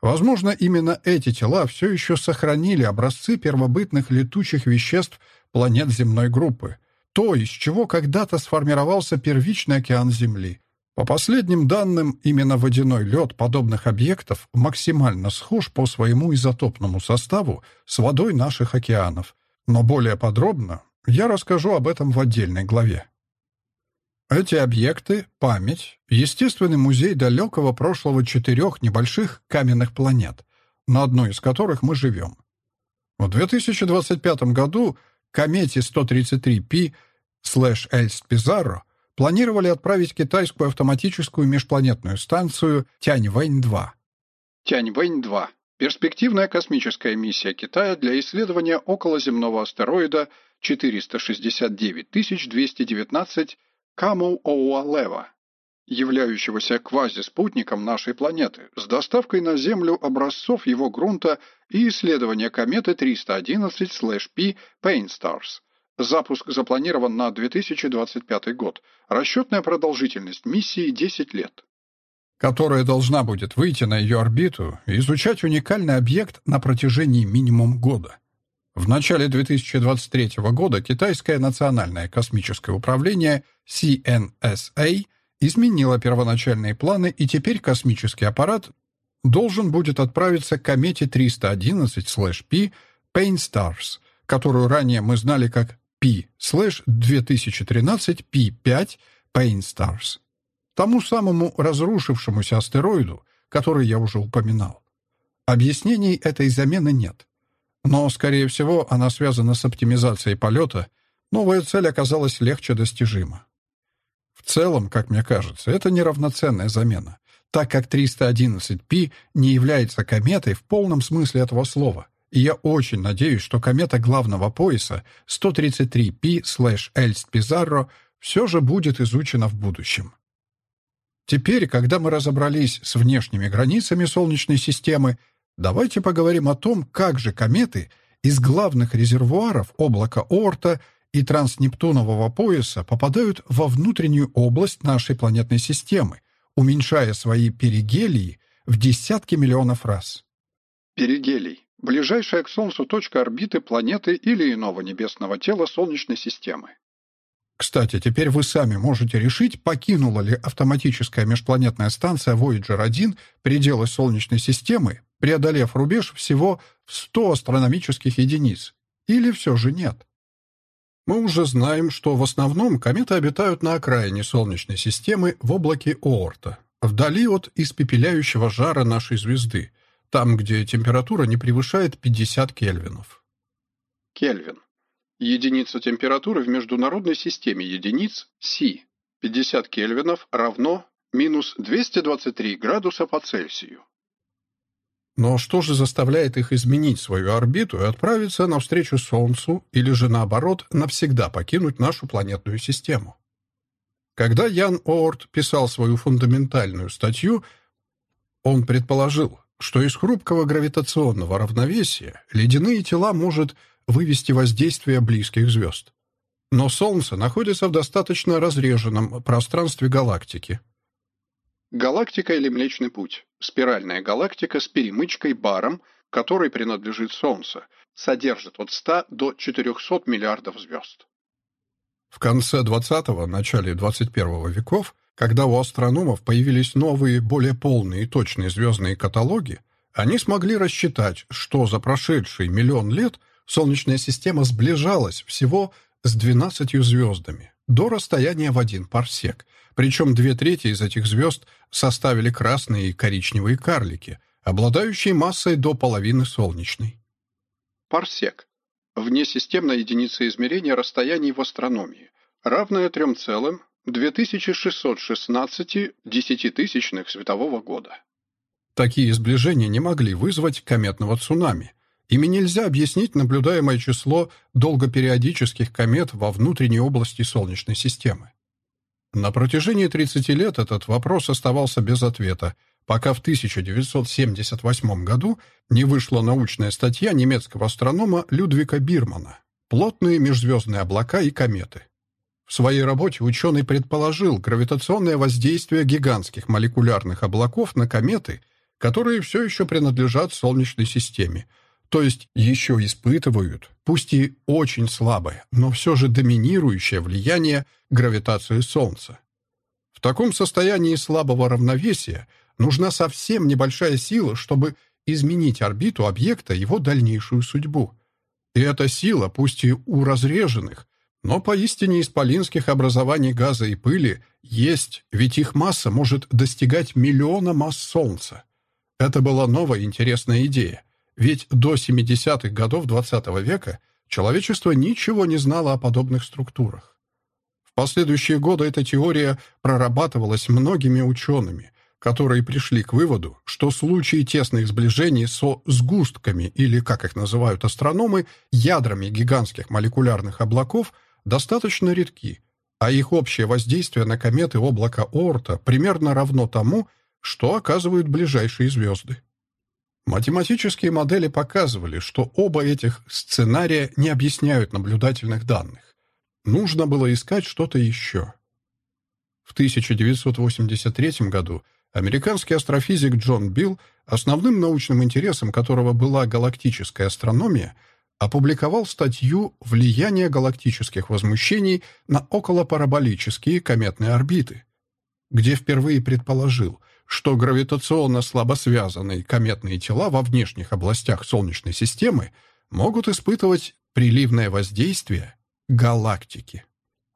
Возможно, именно эти тела все еще сохранили образцы первобытных летучих веществ планет земной группы, то, из чего когда-то сформировался первичный океан Земли — по последним данным, именно водяной лед подобных объектов максимально схож по своему изотопному составу с водой наших океанов, но более подробно я расскажу об этом в отдельной главе. Эти объекты — память, естественный музей далекого прошлого четырех небольших каменных планет, на одной из которых мы живем. В 2025 году комете 133P Эльст-Пизарро планировали отправить китайскую автоматическую межпланетную станцию Тяньвэнь-2. Тяньвэнь-2 Перспективная космическая миссия Китая для исследования околоземного астероида 469 219 Каму-Оуалева, являющегося квазиспутником нашей планеты, с доставкой на Землю образцов его грунта и исследования кометы 311-P Painstars. Запуск запланирован на 2025 год. Расчетная продолжительность миссии 10 лет которая должна будет выйти на ее орбиту и изучать уникальный объект на протяжении минимум года. В начале 2023 года Китайское национальное космическое управление CNSA изменило первоначальные планы, и теперь космический аппарат должен будет отправиться к комете 311-P Pain Stars, которую ранее мы знали как P-2013-P5 Pain Stars тому самому разрушившемуся астероиду, который я уже упоминал. Объяснений этой замены нет. Но, скорее всего, она связана с оптимизацией полета, новая цель оказалась легче достижима. В целом, как мне кажется, это неравноценная замена, так как 311P не является кометой в полном смысле этого слова, и я очень надеюсь, что комета главного пояса 133P/Эльст-Пизарро все же будет изучена в будущем. Теперь, когда мы разобрались с внешними границами Солнечной системы, давайте поговорим о том, как же кометы из главных резервуаров облака Оорта и транснептунового пояса попадают во внутреннюю область нашей планетной системы, уменьшая свои перигелии в десятки миллионов раз. Перигелий – ближайшая к Солнцу точка орбиты планеты или иного небесного тела Солнечной системы. Кстати, теперь вы сами можете решить, покинула ли автоматическая межпланетная станция Voyager-1 пределы Солнечной системы, преодолев рубеж всего в 100 астрономических единиц, или все же нет. Мы уже знаем, что в основном кометы обитают на окраине Солнечной системы в облаке Оорта, вдали от испепеляющего жара нашей звезды, там, где температура не превышает 50 кельвинов. Кельвин Единица температуры в международной системе единиц Си 50 кельвинов равно минус 223 градуса по Цельсию. Но что же заставляет их изменить свою орбиту и отправиться навстречу Солнцу или же наоборот навсегда покинуть нашу планетную систему? Когда Ян Оорт писал свою фундаментальную статью, он предположил, что из хрупкого гравитационного равновесия ледяные тела может вывести воздействие близких звезд. Но Солнце находится в достаточно разреженном пространстве галактики. Галактика или Млечный Путь – спиральная галактика с перемычкой баром, которой принадлежит Солнце, содержит от 100 до 400 миллиардов звезд. В конце 20-го, начале 21 веков, когда у астрономов появились новые, более полные и точные звездные каталоги, они смогли рассчитать, что за прошедший миллион лет – Солнечная система сближалась всего с 12 звездами, до расстояния в один парсек, причем две трети из этих звезд составили красные и коричневые карлики, обладающие массой до половины солнечной. Парсек. Внесистемная единица измерения расстояний в астрономии, равная 3,2616 десятитысячных светового года. Такие сближения не могли вызвать кометного цунами – Ими нельзя объяснить наблюдаемое число долгопериодических комет во внутренней области Солнечной системы. На протяжении 30 лет этот вопрос оставался без ответа, пока в 1978 году не вышла научная статья немецкого астронома Людвига Бирмана «Плотные межзвездные облака и кометы». В своей работе ученый предположил гравитационное воздействие гигантских молекулярных облаков на кометы, которые все еще принадлежат Солнечной системе – то есть еще испытывают, пусть и очень слабое, но все же доминирующее влияние гравитации Солнца. В таком состоянии слабого равновесия нужна совсем небольшая сила, чтобы изменить орбиту объекта его дальнейшую судьбу. И эта сила, пусть и у разреженных, но поистине исполинских образований газа и пыли есть, ведь их масса может достигать миллиона масс Солнца. Это была новая интересная идея — ведь до 70-х годов XX -го века человечество ничего не знало о подобных структурах. В последующие годы эта теория прорабатывалась многими учеными, которые пришли к выводу, что случаи тесных сближений со сгустками или, как их называют астрономы, ядрами гигантских молекулярных облаков достаточно редки, а их общее воздействие на кометы облака Оорта примерно равно тому, что оказывают ближайшие звезды. Математические модели показывали, что оба этих сценария не объясняют наблюдательных данных. Нужно было искать что-то еще. В 1983 году Американский астрофизик Джон Билл, основным научным интересом которого была галактическая астрономия, опубликовал статью «Влияние галактических возмущений на околопараболические кометные орбиты», где впервые предположил, что гравитационно слабо связанные кометные тела во внешних областях Солнечной системы могут испытывать приливное воздействие галактики.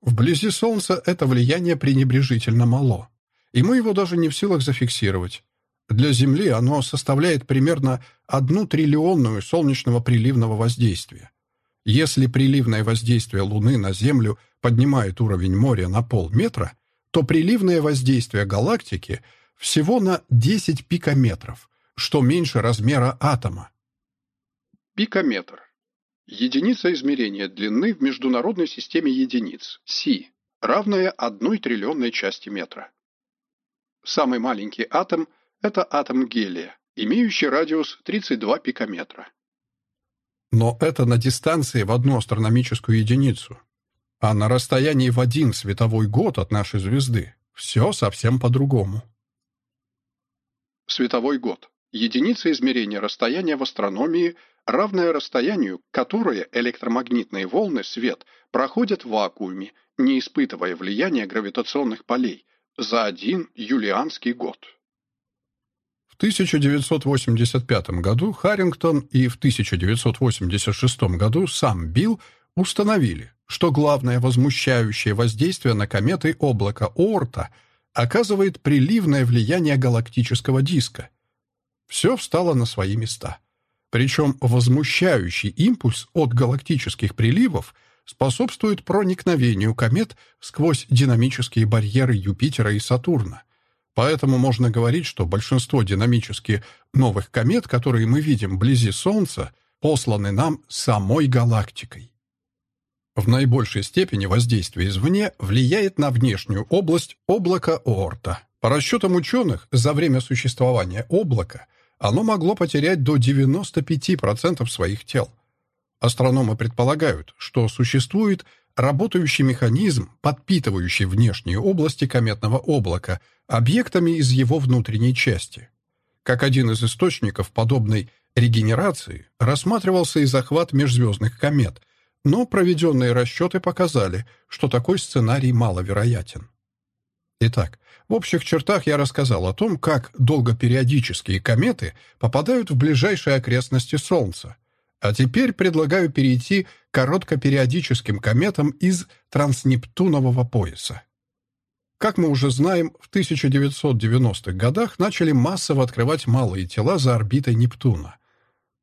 Вблизи Солнца это влияние пренебрежительно мало и мы его даже не в силах зафиксировать. Для Земли оно составляет примерно одну триллионную солнечного приливного воздействия. Если приливное воздействие Луны на Землю поднимает уровень моря на полметра, то приливное воздействие галактики всего на 10 пикометров, что меньше размера атома. Пикометр. Единица измерения длины в международной системе единиц, Си, равная одной триллионной части метра. Самый маленький атом – это атом гелия, имеющий радиус 32 пикометра. Но это на дистанции в одну астрономическую единицу. А на расстоянии в один световой год от нашей звезды все совсем по-другому. Световой год. Единица измерения расстояния в астрономии, равная расстоянию, которое электромагнитные волны, свет, проходят в вакууме, не испытывая влияния гравитационных полей – за один юлианский год. В 1985 году Харрингтон и в 1986 году сам Билл установили, что главное возмущающее воздействие на кометы облака Оорта оказывает приливное влияние галактического диска. Все встало на свои места. Причем возмущающий импульс от галактических приливов – способствует проникновению комет сквозь динамические барьеры Юпитера и Сатурна. Поэтому можно говорить, что большинство динамически новых комет, которые мы видим вблизи Солнца, посланы нам самой галактикой. В наибольшей степени воздействие извне влияет на внешнюю область облака Оорта. По расчетам ученых, за время существования облака оно могло потерять до 95% своих тел – Астрономы предполагают, что существует работающий механизм, подпитывающий внешние области кометного облака объектами из его внутренней части. Как один из источников подобной регенерации рассматривался и захват межзвездных комет, но проведенные расчеты показали, что такой сценарий маловероятен. Итак, в общих чертах я рассказал о том, как долгопериодические кометы попадают в ближайшие окрестности Солнца, а теперь предлагаю перейти к короткопериодическим кометам из транснептунового пояса. Как мы уже знаем, в 1990-х годах начали массово открывать малые тела за орбитой Нептуна.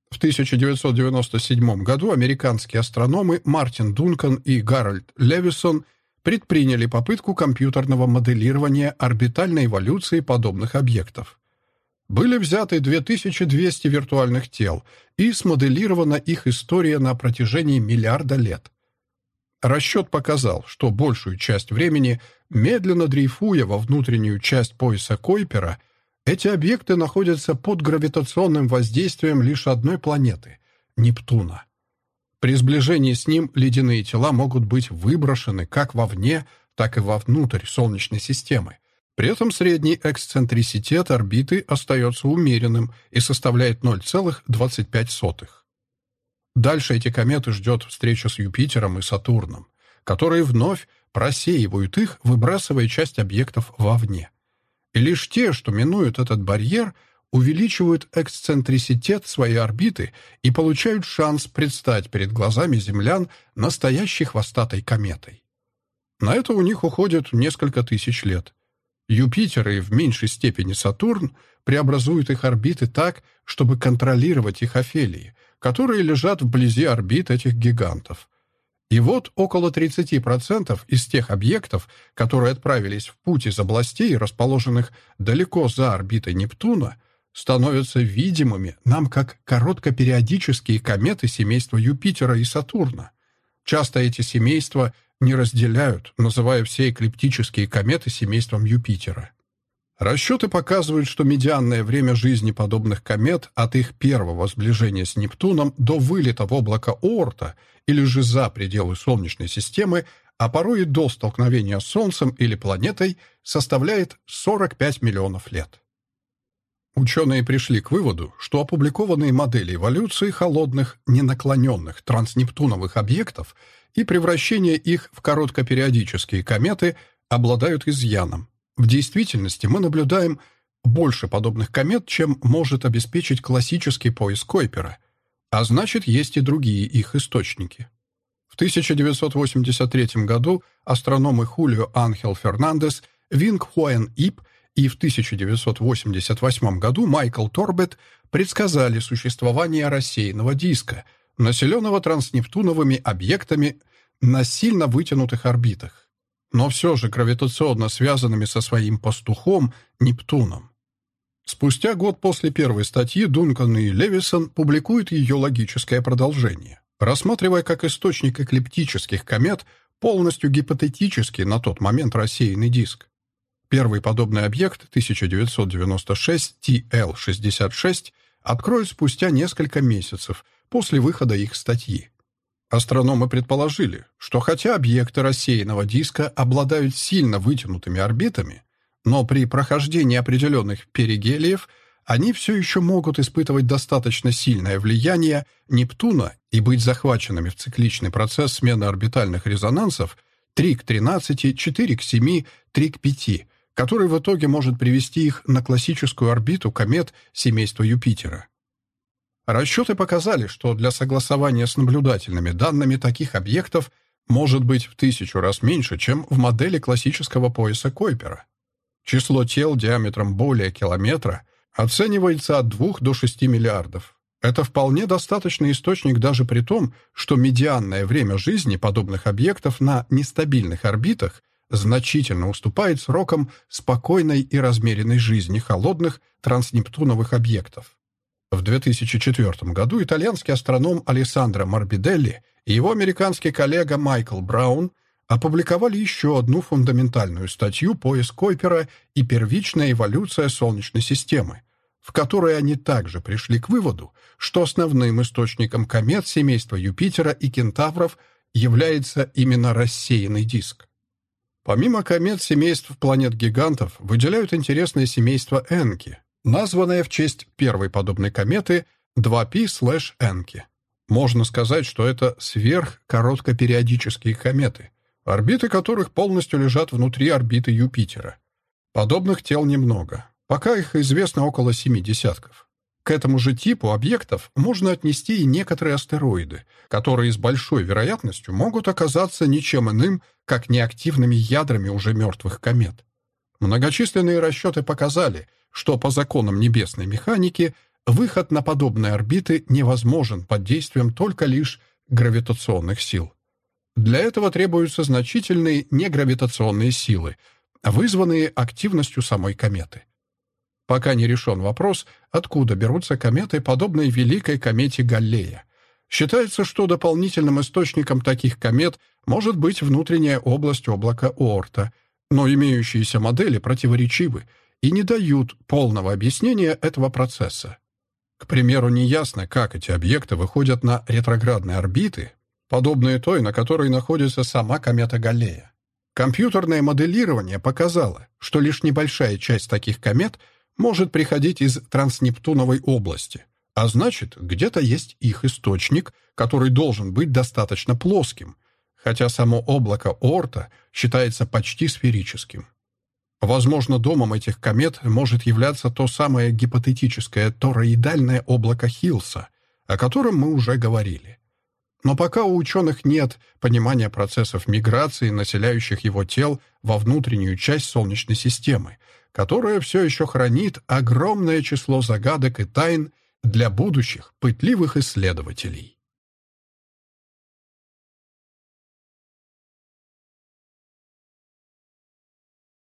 В 1997 году американские астрономы Мартин Дункан и Гарольд Левисон предприняли попытку компьютерного моделирования орбитальной эволюции подобных объектов были взяты 2200 виртуальных тел и смоделирована их история на протяжении миллиарда лет. Расчет показал, что большую часть времени, медленно дрейфуя во внутреннюю часть пояса Койпера, эти объекты находятся под гравитационным воздействием лишь одной планеты — Нептуна. При сближении с ним ледяные тела могут быть выброшены как вовне, так и вовнутрь Солнечной системы, при этом средний эксцентриситет орбиты остается умеренным и составляет 0,25. Дальше эти кометы ждет встреча с Юпитером и Сатурном, которые вновь просеивают их, выбрасывая часть объектов вовне. И лишь те, что минуют этот барьер, увеличивают эксцентриситет своей орбиты и получают шанс предстать перед глазами землян настоящей хвостатой кометой. На это у них уходит несколько тысяч лет – Юпитер и в меньшей степени Сатурн преобразуют их орбиты так, чтобы контролировать их афелии, которые лежат вблизи орбит этих гигантов. И вот около 30% из тех объектов, которые отправились в путь из областей, расположенных далеко за орбитой Нептуна, становятся видимыми нам как короткопериодические кометы семейства Юпитера и Сатурна. Часто эти семейства не разделяют, называя все эклиптические кометы семейством Юпитера. Расчеты показывают, что медианное время жизни подобных комет от их первого сближения с Нептуном до вылета в облако Оорта или же за пределы Солнечной системы, а порой и до столкновения с Солнцем или планетой, составляет 45 миллионов лет. Ученые пришли к выводу, что опубликованные модели эволюции холодных, ненаклоненных транснептуновых объектов и превращение их в короткопериодические кометы обладают изъяном. В действительности мы наблюдаем больше подобных комет, чем может обеспечить классический поиск Койпера, а значит, есть и другие их источники. В 1983 году астрономы Хулио Анхел Фернандес, Винг Хуэн Ип и в 1988 году Майкл Торбет предсказали существование рассеянного диска, населенного транснептуновыми объектами на сильно вытянутых орбитах но все же гравитационно связанными со своим пастухом Нептуном. Спустя год после первой статьи Дункан и Левисон публикуют ее логическое продолжение, рассматривая как источник эклиптических комет полностью гипотетически на тот момент рассеянный диск. Первый подобный объект 1996 TL-66 откроют спустя несколько месяцев после выхода их статьи. Астрономы предположили, что хотя объекты рассеянного диска обладают сильно вытянутыми орбитами, но при прохождении определенных перигелиев они все еще могут испытывать достаточно сильное влияние Нептуна и быть захваченными в цикличный процесс смены орбитальных резонансов 3 к 13, 4 к 7, 3 к 5, который в итоге может привести их на классическую орбиту комет семейства Юпитера. Расчеты показали, что для согласования с наблюдательными данными таких объектов может быть в тысячу раз меньше, чем в модели классического пояса Койпера. Число тел диаметром более километра оценивается от 2 до 6 миллиардов. Это вполне достаточный источник даже при том, что медианное время жизни подобных объектов на нестабильных орбитах значительно уступает срокам спокойной и размеренной жизни холодных транснептуновых объектов. В 2004 году итальянский астроном Алессандро Морбиделли и его американский коллега Майкл Браун опубликовали еще одну фундаментальную статью «Поиск Койпера и первичная эволюция Солнечной системы», в которой они также пришли к выводу, что основным источником комет семейства Юпитера и Кентавров является именно рассеянный диск. Помимо комет семейств планет-гигантов выделяют интересное семейство Энки, названная в честь первой подобной кометы 2P/Энки. Можно сказать, что это сверхкороткопериодические кометы, орбиты которых полностью лежат внутри орбиты Юпитера. Подобных тел немного, пока их известно около семи десятков. К этому же типу объектов можно отнести и некоторые астероиды, которые с большой вероятностью могут оказаться ничем иным, как неактивными ядрами уже мертвых комет. Многочисленные расчеты показали – что по законам небесной механики выход на подобные орбиты невозможен под действием только лишь гравитационных сил. Для этого требуются значительные негравитационные силы, вызванные активностью самой кометы. Пока не решен вопрос, откуда берутся кометы, подобные великой комете Галлея. Считается, что дополнительным источником таких комет может быть внутренняя область облака Оорта, но имеющиеся модели противоречивы – и не дают полного объяснения этого процесса. К примеру, неясно, как эти объекты выходят на ретроградные орбиты, подобные той, на которой находится сама комета Галлея. Компьютерное моделирование показало, что лишь небольшая часть таких комет может приходить из транснептуновой области, а значит, где-то есть их источник, который должен быть достаточно плоским, хотя само облако Орта считается почти сферическим. Возможно, домом этих комет может являться то самое гипотетическое тороидальное облако Хилса, о котором мы уже говорили. Но пока у ученых нет понимания процессов миграции населяющих его тел во внутреннюю часть Солнечной системы, которая все еще хранит огромное число загадок и тайн для будущих пытливых исследователей.